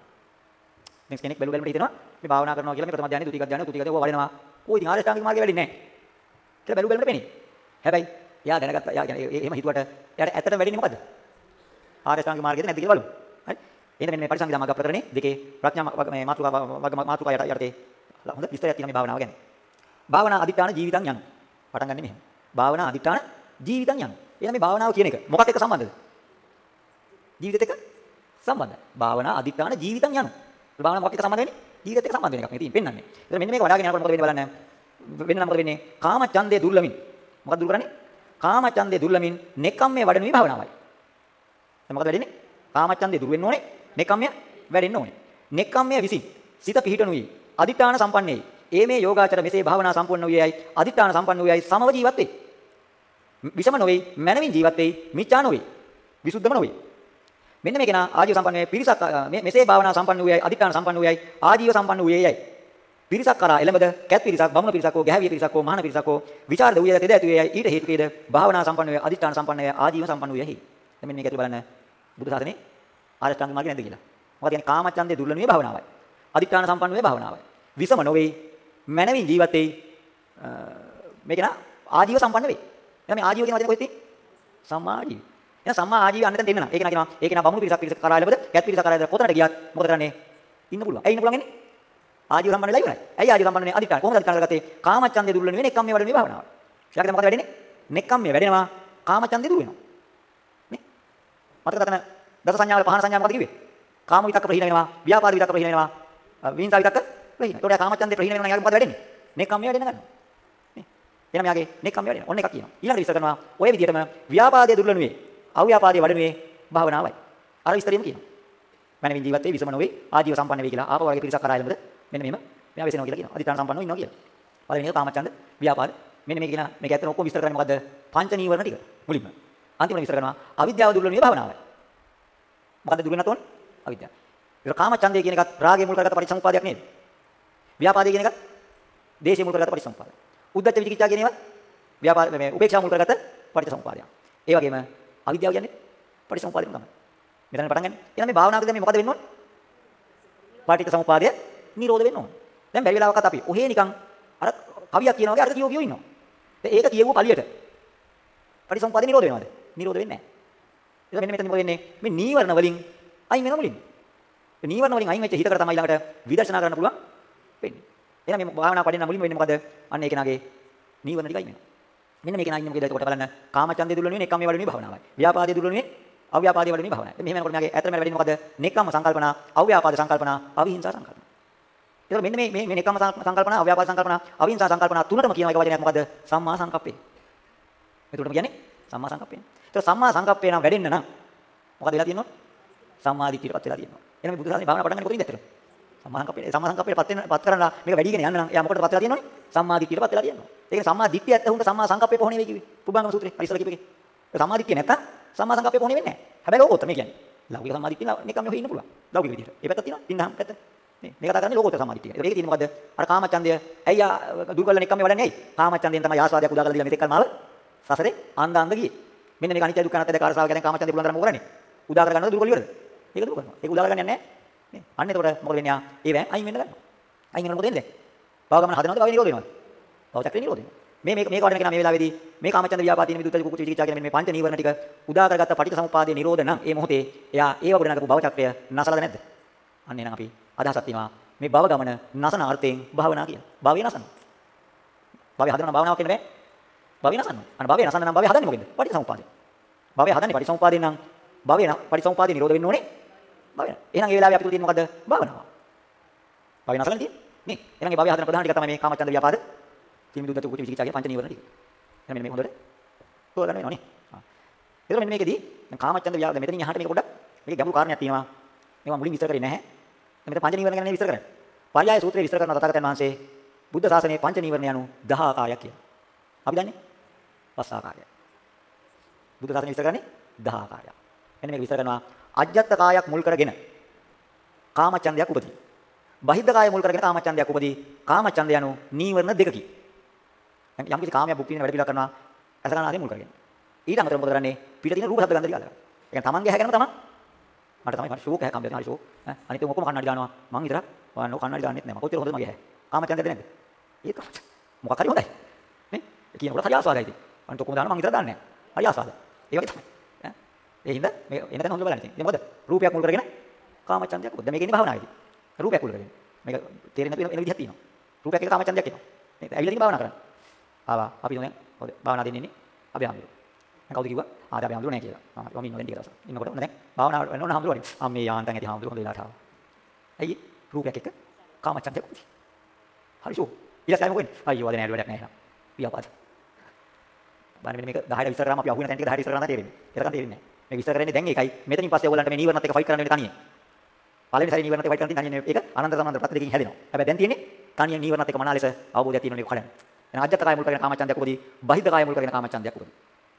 [SPEAKER 1] දැන් කෙනෙක් බැලු බැලමට හිතෙනවා මේ භාවනා කරනවා කියලා මේ ප්‍රථම ධානය, ද්විතීක ධානය, තෘතීක ධානය ඕවා වඩනවා. ඕයි ඉතින් ආර්ය අෂ්ටාංගික මාර්ගය වැඩින්නේ නැහැ. කියලා බැලු බැලමට පෙනේ. හැබැයි එයා දැනගත්තා. එයා කියන්නේ එහෙම හිතුවට එයාට ඇත්තටම වැඩින්නේ මොකද්ද? ආර්ය අෂ්ටාංගික මාර්ගයද නැද්ද කියලා බලමු. හරි. එහෙනම් මෙන්න මේ පරිසංගිත මග්ග ප්‍රකරණේ දෙකේ ප්‍රඥා මේ මාතෘකා වග මාතෘකා යට යටතේ හොඳ විස්තරයක් තියෙනවා මේ භාවනාව ගැන. භාවනා අදිඨාන ජීවිතං යන. පටන් ගන්න මෙහෙම. භාවනා අදිඨාන ජීවිතං යන. එහෙනම් මේ භාවනාව කියන එක මොකක් එක්ක සම්බන්ධද? ජීවිතෙත් එක්ක සම්බන්ධයි. භාවනා අදිඨාන ජීවිතං යන. භාවනා මොකක් එක්ක සම්බන්ධ වෙන්නේ? ජීවිතෙත් එක්ක සම්බන්ධ වෙන එකක් මේ තියෙන්නේ පෙන්වන්නේ. එතන මෙන්න මේක වඩාගෙන යනකොට මොකද වෙන්නේ බලන්න. වෙන්න නම් මොකද වෙන්නේ? කාම ඡන්දේ දුර්ලමින්. මොකක්ද දුරු කරන්නේ? කාම ඡන්දේ දුර්ලමින් නෙකම්මේ වඩනුයි භාවනාවයි. දැන් මොකද වෙන්නේ? කාම ඡන්දේ දුරු වෙන්න ඕනේ. නෙකම්මය වැඩෙන්න ඕනේ. නෙකම්මය විසින් සිත පිහිටනුයි. අදිඨාන සම්පන්නේයි. ඒ මේ යෝගාචර මෙසේ භාවනා සම්පූර්ණ වූයයි අදිඨාන සම්පන්න වූයයි සමව ජීවත් වේ. විෂම නොවේ, මනවින් ජීවත් වේ, මිච්ඡා නොවේ. විසුද්ධම නොවේ. මෙන්න මේ කෙනා ආජීව සම්පන්න වේ පිරිසක් මෙසේ භාවනා සම්පන්න වූයයි අදිඨාන සම්පන්න වූයයි ආජීව සම්පන්න වූයේයයි. පිරිසක් කරා එළඹද කැත් පිරිසක් බමුණ පිරිසක් හෝ ගැහැවිය පිරිසක් හෝ මහාන පිරිසක් හෝ විචාරද වූයද තෙද ඇති වේයයි ඊට හේතුකේද භාවනා සම්පන්න වේ අදිඨාන සම්පන්න වේ ආජීව සම්පන්න වූයේහි. දැන් මෙන්න මේක ඇතුළේ බලන්න බුදු සාසනේ ආරෂ්ඨාංග මාර්ගය නැද්ද කියලා. මොකද කියන්නේ කාමච්ඡන්දේ දුර්ලභ වේ භාවනාවයි. අදිඨාන සම්පන්න වේ භාවනාවයි. විසම නොවේ මනවින් ජීවත් වෙයි. මේක නා ආජීව සම්පන්න වෙයි. එහෙනම් මේ ආජීව කියන වචනේ කොහෙද තියෙන්නේ? සම්මා ආජීව. එහෙනම් සම්මා ආජීව අන්න දැන් දෙන්න. ඒක නා කියනවා. ඒක නා බමුණු පිරිසක් පිරිසක් කරා ලැබද? කැත් පිරිසක් කරා ලැබද? කොතනට ගියත් මොකද කරන්නේ? ඉන්න පුළුවන්. ඇයි ඉන්න පුළුවන් එන්නේ? ආජීව සම්පන්න වෙලා ඉවරයි. ඇයි ආජීව සම්පන්න වෙන්නේ? අදිඨාන. කොහොමද අදිඨාන කරගත්තේ? කාමච්ඡන්දේ දුර්ලභ නෙවෙයි නෙක්ඛම් මේ වඩන මේ භාවනාව. ඊළඟට මොකද වෙන්නේ? නෙක්ඛම් මේ වැඩෙනවා. කාමච්ඡන්දේ දුර වෙනවා. නේ? මතකද තන දස සංඥාවල පහන සංඥා මොකද කිව්වේ? කාම විතක්ක ප්‍රහීන වෙනවා, ව්‍යාපාද විතක්ක ප්‍රහීන වෙනවා, විහිංසා විතක්ක ප්‍රහීන. ඒකට කාමච්ඡන්දේ ප්‍රහීන වෙනවා නම් යාගේ මොකද වෙන්නේ? නෙක්ඛම්මිය වැඩෙන්න ගන්නවා. නේ. එහෙනම් යාගේ නෙක්ඛම්මිය වැඩෙනවා. ඔන්න එකක් කියනවා. ඊළඟට විස්තර කරනවා ඔය විදිහටම ව්‍යාපාදයේ දුර්ලභ නුවේ. අව්‍යාපාදයේ වඩනුවේ භාවනාවයි. අර විස්තරියම කියනවා. මනමින් ජීවත් වේ විසම නොවේ ආජීව සම්පන්න වේ කියලා ආපව වර්ගයේ පිරිසක් කරා එළඹද මෙන්න මෙහෙම මෙයා වෙසෙනවා කියලා කියනවා. අදිඨාන සම්පන්නව ඉන්නවා කියලා. පළවෙනි එක කාමච්ඡන්ද ව්‍යාපාද. මෙන්න මේ කියන මේක ඇත්තට ඔක්කොම විස්තර කරන්නේ මොකද්ද? පංච නීවරණ ටික. මුලින්ම. අන්තිමට විස්තර කරනවා අවිද්‍යාව දුර්ලභ නුවේ භාවනාවයි. මොකද්ද දුර්ලභ නැතෝන? අවිද්‍යාව. ඒක කාමච්ඡන්දය කියන එකත් රාගය මුල් කරගත්ත පරිසම්පාදයක් නේද? ව්‍යාපාදය කියන එකත් දේශය මුල් කරගත්ත පරිසම්පාදයක්. උද්දච්ච විචිකිච්ඡා කියන ඒවා ව්‍යාපාද මේ උපේක්ෂා මුල් කරගත්ත පරිසම්පාදයක්. ඒ වගේම අවිද්‍යාව කියන්නේ පරිසම්පාදයක් තමයි. මෙතන පටන් ගන්න. එහෙනම් මේ භාවනාවකදී මේ මොකද වෙන්න ඕන? පාටික සමුපාදය නිරෝධ වෙන්න ඕන. දැන් බැරි වෙලාවකත් අපි ඔහේ නිකන් අර කවියක් කියනවා වගේ අර කියෝ කියෝ ඉන්නවා. දැන් ඒක කියවුව පළියට පරිසම්පාදේ නිරෝධ වෙනවද? නිරෝධ වෙන්නේ නැහැ. ඒක මෙන්න මෙතන මොකද වෙන්නේ? මේ නීවරණ වලින් අයින් වෙනවා මුලින්. මේ නීවරණ වලින් අයින් වෙච්ච හිතකට තමයි ළඟට විදර්ශනා කරන්න පුළුවන් වෙන්නේ. එහෙනම් මේ භාවනා පදින්න මුලින්ම වෙන්නේ මොකද? අන්න ඒ කෙනාගේ නීවරණ ටික අයින් වෙනවා. මෙන්න මේ කෙනා ඉන්නේ මොකද? එතකොට බලන්න කාමචන්දේ දුර්ලභ වෙන්නේ එක්කම මේ වලුනේ භාවනාවයි. ව්‍යාපාදේ දුර්ලභ වෙන්නේ අව්‍යාපාදේ වලුනේ භාවනාවයි. මෙහෙම යනකොට මෙයාගේ ඇත්තම වැඩින්නේ මොකද? නෙක්කම සංකල්පනා, අව්‍යාපාද සංකල්පනා, අවිහිංසා සංකල්පනා. ඒතකොට මෙන්න මේ මේ මේ නෙක්කම සංකල්පනා, අව්‍යාපාද සංකල්පනා, අවිහිංසා සංකල්පනා තුනටම කියන එක වචනයක් මොකද? සම්මා සංකප්පේ. එතකොට කියන්නේ සම්මා සංකප්පේ. ඒතකොට සම්මා සංකප්පේ නම් වැඩෙන්න නම් මොකද වෙලා තියෙනවද? සම්මා දිට්ඨියටපත් වෙලා තියෙනවා. එහෙනම් මේ බුදු සාසනේ භාවනා පටන් ගන්න කොතින්ද ඇත්තට? සම්මා සංකප්පේ සම්මා සංකප්පේටපත් වෙන පත් කරලා මේක වැඩිගෙන යන්න නම් එයා මොකටදපත් වෙලා තියෙනවනේ? සම්මා දිට්ඨියටපත් වෙලා තියෙනවා. ඒ කියන්නේ සම්මා දිට්ඨිය ඇත්ත හුඟ සම්මා සංකප්පේ පොහොනේ වෙයි කිව්වේ. පුබ්බංගම සූත්‍රේ හරි ඉස්සලා කිව්වේ. ඒ සම්මා දිට්ඨිය නැත්තම් සම්මා සංකප්පේ පොහොනේ වෙන්නේ නැහැ. හැබැයි ලෝකෝත්තර මේ කියන්නේ. ලෞකික සම්මා දිට්ඨිය නිකම් මෙහෙ ඉන්න පුළුවන්. ලෞකික විදිහට. ඒ පැත්තක් තියෙනවා. තින්දහම් පැත්ත. නේ. මේ කතා කරන්නේ ලෝකෝත්තර සම්මා දිට්ඨිය. ඒක තියෙන්නේ මොකද්ද? අර කාමචන්දය. ඇයි දුරු කරලා නිකම් මේ වඩන්නේ ඇයි? කාමචන්දයෙන් තමයි ආස්වාදයක් උදා කරලා දීලා මෙතෙක් කල් මාව සසරේ අන්ද අන්ද ගියේ. මෙන්න මේක අනිත්‍ය දුක්ඛ අනාත්ම දෙක කාර්යසාව ගැන කාමචන්දේ පුළුවන් තරම් මොකද කරන්නේ? උදා කරගන්නවද දුරු කරලා ඉවරද? ඒක දුරු කරනවා. ඒක උදා කරගන්නේ නැහැ. නේ. අන්න එතකොට මොකද වෙන්නේ? ඒ වෑන් අයින් වෙන්න ගන්නවා. අයින් වෙනකොට මොකද වෙන්නේ? භව ගමන හදනවද? භව නිරෝධ වෙනවද? භව චක්‍රේ නිරෝධ වෙනවා. මේ මේක මේක වඩන කෙනා මේ වෙලාවේදී මේ කාමචන්ද ව්‍යාපාදීන විදුත් කුකුච විචිකිච්ඡා කියන මේ පංච නීවරණ ටික උදා කරගත්ත පටිච්චසමුපාදයේ නිරෝධ නම් ඒ මොහොතේ එයා ඒව ගොඩ නගපු භව චක්‍රය නැසලාද නැද්ද? අන්න එහෙනම් අපි අදහසක් තියෙනවා මේ භව ගමන නැසන අර්ථයෙන් භාවනා කියන. භවය නැසන. භවය හදන භාවනාවක් කියන්නේ බෑ. භවය නැසන. අන්න භවය නැසන නම් භවය හදන්නේ මොකෙන්ද? පටිච්චසමුපාදයෙන්. භවය හදන්නේ පටිච්චසමුපාදයෙන් නම් භවය පටිච්චසමුපාදේ නිරෝධ වෙන්න ඕනේ. භවය. එහෙනම් ඒ වෙලාවේ අපි තුල තියෙන්නේ මොකද්ද? භාවනාව. භවය නැසලා තියෙන්නේ. නේ. එහෙනම් ඒ භවය හදන ප්‍රධාන ටික තමයි මේ කාමචන්ද ව්‍යාපාද කිමිදු දතු කුටි විචිකිච්ඡා කියන පංච නීවරණ ටික. එහෙනම් මෙන්න මේක හොඳට තෝරා ගන්න වෙනවා නේ. ආ. එතකොට මෙන්න මේකෙදී දැන් කාමචන්ද ව්‍යාපාද මෙතනින් එහාට මේක පොඩ්ඩක් මේක ගැඹුරු කාරණයක් තියෙනවා. මේවා මුලින් විස්තර කරේ නැහැ. මෙතන පංච නීවරණ ගැන විස්තර කරන්නේ. පරයය සූත්‍රයේ විස්තර කරන තථාගතයන් වහන්සේ බුද්ධ ශාසනයේ පංච නීවරණ යනු 10 ආකාරයක් කියලා. අපි දන්නේ? පස් ආකාරයක්. බුද්ධ ශාසනය විස්තර කරන්නේ 10 ආකාරයක්. මෙන්න මේක විස්තර කරනවා අජ්ජත් කායක් මුල් කරගෙන කාමචන්දයක් උපදී. බහිද්ධ කාය මුල් කරගෙන කාමචන්දයක් උපදී. කාමචන්ද යනු නීවරණ දෙකකි. දැන් යම් කිසි කාමයක් භුක්ති විඳින වැඩ පිළිවෙලක් කරනවා අසකනාදී මුල් කරගෙන. ඊට අමතරව මොකද කරන්නේ? පිට තියෙන රූප ශබ්ද ගන්ධ ටික අල්ලගන්න. ඒ කියන්නේ තමන්ගේ හැගෙනම තමන් මට තමයි මට ෂෝක් එකක් හම්බෙලා හරි ෂෝක්. ඈ අනිත් ඔක්කොම කන්නඩි දානවා. මං විතරක් ඔයන්න කන්නඩි දාන්නෙත් නෑ. මම කොච්චර හොඳද මගේ හැ. කාමචන්දද නැද්ද? ඒක මොකක් හරි හොඳයි. නේ? කියනකොට හරි ආස්වාදයි ඉතින්. අනිත් ඔක්කොම දානවා මං විතර දාන්නේ නෑ. හරි ආස්වාදයි. ඒ වගේ තමයි. ඈ ඒ හින්දා මේ එන තැන හොඳට බලන්න ඉතින්. ඉතින් මොකද? රූපයක් මුල් කරගෙන කාමචන්දයක් උද. මේක ඉන්නේ භාවනාවේදී. රූපයක් මුල් කරගෙන. මේක තේරෙන්නේ නැති වෙන විදිහක් තියෙනවා. රූපයක් එක කාමචන්දයක් එනවා. නේද? ඇවිල්ලා ඉතින් භාවනා කරන්න. ආවා. අපි දැන් හොඳ භාවනා දෙන්නේ ඉන්නේ. අපි හම්බුනේ. දැන් කවුද කිව්වා? ආ අපි හම්බුනේ නැහැ කියලා. ආ මම ඉන්නවා දැන් ටික දවසක්. ඉන්නකොට දැන් භාවනා වෙන ඕන හම්බුනේ. අම්මේ යාන්තන් ඇති හම්බුනේ හොඳ වෙලාවට ආවා. ඇයි? රූපයක් එක්ක කාමචන්දයක් උදේ. හරි ෂෝ. ඊළඟට මොකෙන්? අයියෝ දැන් ඇඩ වැඩක් නැහැ නේද? පියාපාද. බලන්න මේක 10ට විස්තර කරාම අපි අහුවෙන තැන ටික 10ට විස්තර කරනවා තේරෙන්නේ. එතකන් තේරෙන්නේ නැහැ. මේක විස්තර කරන්නේ දැන් ඒකයි. මෙතනින් පස්සේ ඔයගොල්ලන්ට මේ නීවරණත් එක්ක ෆයිට් කරන්න වෙන්නේ තනියෙන්. පළවෙනි සැරේ නීවරණත් එක්ක ෆයිට් කරන්න තනියෙන් ඒක අනන්ත සමාන්තර ප්‍රත්‍ය දෙකකින් හැදෙනවා. හැබැයි දැන් තියෙන්නේ තනියෙන් නීවරණත් එක්ක මනාලෙස අවබෝධයක් තියෙන එක කඩන්න. එහෙනම් අජ්ජත් කාය මුල් කරගෙන කාමචන්දයක් උපදී, බහිද්ධ කාය මුල් කරගෙන කාමචන්දයක් උපදී.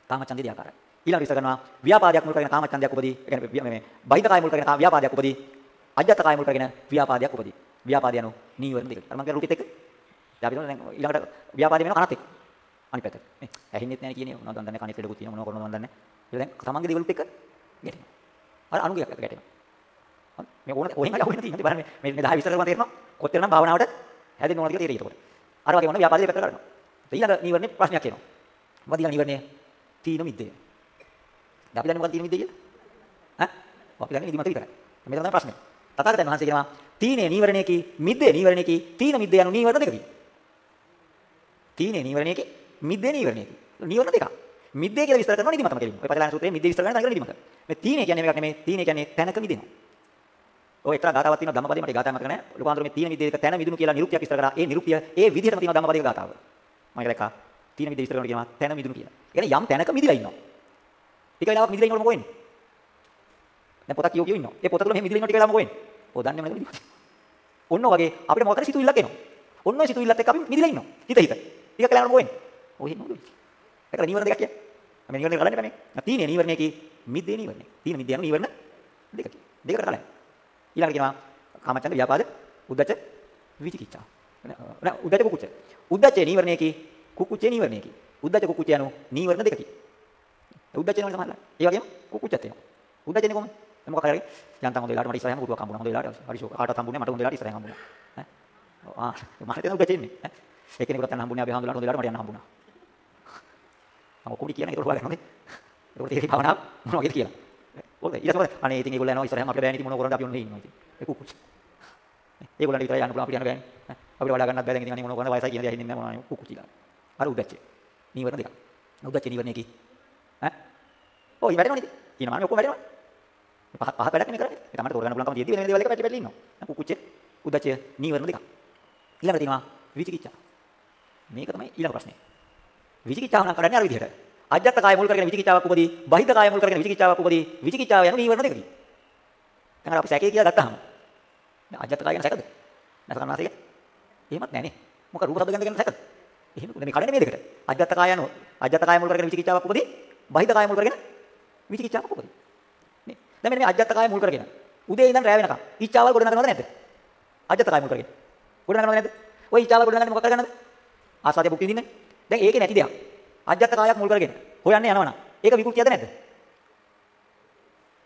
[SPEAKER 1] කාමචන්දේ දියාකාරයි. ඊළඟ විස්තර කරනවා ව්‍යාපාදයක් මුල් කරගෙන කාමචන්දයක් උපදී. ඒ කියන්නේ මේ බහිද්ධ කාය මුල් කරගෙන ව්‍යාපාදයක් උපදී. අජ්ජත් කාය මුල් කරගෙන ව්‍යාපාදයක් උපදී. ව්‍යාපාදය යනු නීවරණ දෙකක්. අර මම කියන රූපෙත් එක්ක අපි දැන් ඊළඟට ව්‍යාපාදේ වෙනවා කනත් එක්ක. අනිත් පැත්තට. නේ. ඇහින්නෙත් නැහැ කියන්නේ මොනවද දන්නේ කනිත් ලෙඩකුත් තියෙනවා මොනව කරනවද දන්නේ. ඒක දැන් තමන්ගේ දේවලුත් එක්ක ගැටෙනවා. අර අනුගයක් එක්ක ගැටෙනවා. හරි. මේ ඕන ඔහෙන් හරි ඔහෙන් තියෙනවා. බලන්න මේ මේ 10 විස්තර කරලා තේරෙනවා. කොච්චරනම් භාවනාවට හැදෙන්න ඕනද කියලා තේරෙයි එතකොට. අර වගේ මොන ව්‍යාපාදේ පැත්තට කරනවා. ඊළඟ නීවරණේ ප්‍රශ්නයක් එනවා. මොකද ඊළඟ නීවරණේ තීන මිද්දේ. දැන් අපි දන්නේ මොකක්ද තීන මිද්දේ කියලා? ඈ? අපි දන්නේ නිදිමත විතරයි. මේ තමයි ප්‍රශ්නේ. තථාගතයන් වහන්සේ කියනවා තීනේ නීවරණයකි මිද්දේ නීවරණයකි තීන මිද්දේ යනු නීවරණ දෙකකි. තීනේ නීවරණයකි මිද්දේ නීවරණයකි. නීවරණ දෙකක්. මිද්දේ කියලා විස්තර කරනවා නිදිමතම කෙලින්ම. ඔය පදලාන සූත්‍රයේ මිද්දේ විස්තර කරන තනකර නිදිමත. මේ තීනේ කියන්නේ මේකක් නෙමෙයි. තීනේ කියන්නේ තැනක මිදෙනවා. ඔය එක්තරා ගාතාවක් තියෙනවා ධම්මපදේ මට ඒ ගාතාව මතක නැහැ. ලෝකාන්තර මේ තීන මිද්දේ එක තැන මිදුණු කියලා නිරුක්තියක් විස්තර කරා. ඒ නිරුක්තිය ඒ විදිහටම තියෙනවා ධම්මපදේ ගාතාව. මම ඒක දැක්කා. තීන මිද්දේ විස්තර කරනකොට කියනවා තැන මිදුණු කියලා. ඒ කියන්නේ යම් තැනක මිදිලා ඉන්නවා. ටික වෙලාවක් මිදිලා ඉන්නකොට මොකෝ වෙන්නේ? දැන් පොතක් කියෝ කියෝ ඉන්නවා. ඒ පොත තුල මෙහෙ මිදිලා ඉන්න ටික වෙලාවක් මොකෝ වෙන්නේ? ඔය දන්නේ නැමෙයි. ඔන්න ඔය වගේ අපිට මොකක්ද සිතුවිල්ලක් එනවා. ඔන්න ඔය සිතුවිල්ලත් එක්ක අපි මිදිලා ඉන්නවා. හිත හිත. ටික වෙලාවක් මොකෝ වෙන්නේ? ඔය මොකද වෙන්නේ? ඒකලා නීවරණ දෙකක් කියන්නේ. මේ නීවරණ ගලන්නේ නැහැ මේ. තීනේ නීවරණේ කි මිද්දේ නීවරණේ. තීන මිද්දේ යන නීවරණ දෙකක්. දෙකට කලන්නේ. ඊළඟට කියනවා කාමචන්ද ව්‍යාපාද උද්දච්ච විචිකිච්ඡා. නෑ උද්දච්ච කුකුච්ච. උද්දච්ච නීවරණේ කි කුකුච්ච නීවරණේ කි. උද්දච්ච කුකුච්ච යන නීවරණ දෙකකි. උද්දච්ච නේද සමහරලා. ඒ වගේම කුකුච්චත් එනවා. උද්දච්චනේ කොහොමද? මොකක් කරේ? යන්තම් හොඳ වෙලාවට මට ඉස්සරහම කුරුවක් හම්බුණා. හොඳ වෙලාවට හරි ෂෝක්. කාටවත් හම්බුනේ මට හොඳ වෙලාවට ඉස්සරහම හම්බුණා. ඈ. ආ මට තේරෙන්නේ උද්දච්චෙන්නේ. ඈ. එක්කෙනෙකුට යන්න හම්බුනේ අපි හම්බුලා හොඳ වෙලාවට මට යන්න හම්බුණා. මම කොහොමද කියන්නේ ඒක ඔයාලා ගන්නනේ. ඒකට තේරි භාවනාව මොනවද කියලා. ඕක ඊට පස්සේ අනේ ඉතින් ඒගොල්ලෝ යනවා ඉස්සරහම අපිට බෑනේ ඉතින් මොන කරන්නේ අපි ඔන්න ඉන්නවා ඉතින්. ඒ කුකුච්. ඒගොල්ලන්ට විතරයි යන්න පුළුවන් අපිට යන්න බෑනේ. අපිට වඩා ගන්නත් බෑ දැන් ඉතින් අනේ මොන කරන්නේ වයසයි කියන දේ ඇහින්නේ නැහැ මොනවා කුකුච් කියලා. අර උද්දච්චය. නීවරණ දෙකක්. උද්දච්ච නීවරණේ කි. ඈ? ඔය වැටෙනවනේ ඉතින්. කියනවා මේ ඔක්කොම වැටෙනවා. පහ පහ වැඩක් නේ කරන්නේ. ඒ තමයි තෝරගන්න පුළුවන්කම තියෙද්දි වෙන දේවල් එක පැටි පැටි ඉන්නවා. කුකුච්චේ උද්දච්චය නීවරණ දෙකක්. ඊළඟට තියෙනවා විචිකිච්ඡා. මේක තමයි ඊළඟ ප්‍රශ්නේ. විචිකිච්ඡාව නම් කරන්නේ අර විදිහට. අජත්ත කාය මුල් කරගෙන විචිකිච්ඡාවක් උපදී, බහිත කාය මුල් කරගෙන විචිකිච්ඡාවක් උපදී. විචිකිච්ඡාව යන නීවරණ දෙකකි. දැන් අපි සැකේ කියලා ගත්තාම අජත්ත කාය ගැන සැකද? නැස කන්නාසික? එහෙමත් නැහැ නේ. මොකක් රූප ශබ්ද ගන්ධ ගැන සැකද? එහෙම මේ කඩන්නේ මේ දෙකට. අජත්ත කාය යන අජත්ත කාය මුල් කරගෙන විචිකිච්ඡාවක් උපදී, බහිත කාය මුල් කරගෙන විචිකිච්ඡාවක් උපදී. නේ. දැන් මෙන්න මේ අජත්ත කාය මුල් කරගෙන උදේ ඉඳන් රැ වෙනකම් ඉච්ඡාවල් ගොඩ නගනවද නැද්ද? අජත්ත කාය මුල් කරගෙන. ගොඩ නගනවද නැද්ද? ඔය ඉච්ඡාවල් ගොඩ නගන්නේ මොකක් කරගන්නද? ආස්වාදයේ භුක්ති විඳින්නේ. දැන් ඒකේ නැති දෙයක්. අජත්ත කායක් මුල් කරගෙන හොයන්නේ යනවනම් ඒක විකෘතියද නැද්ද?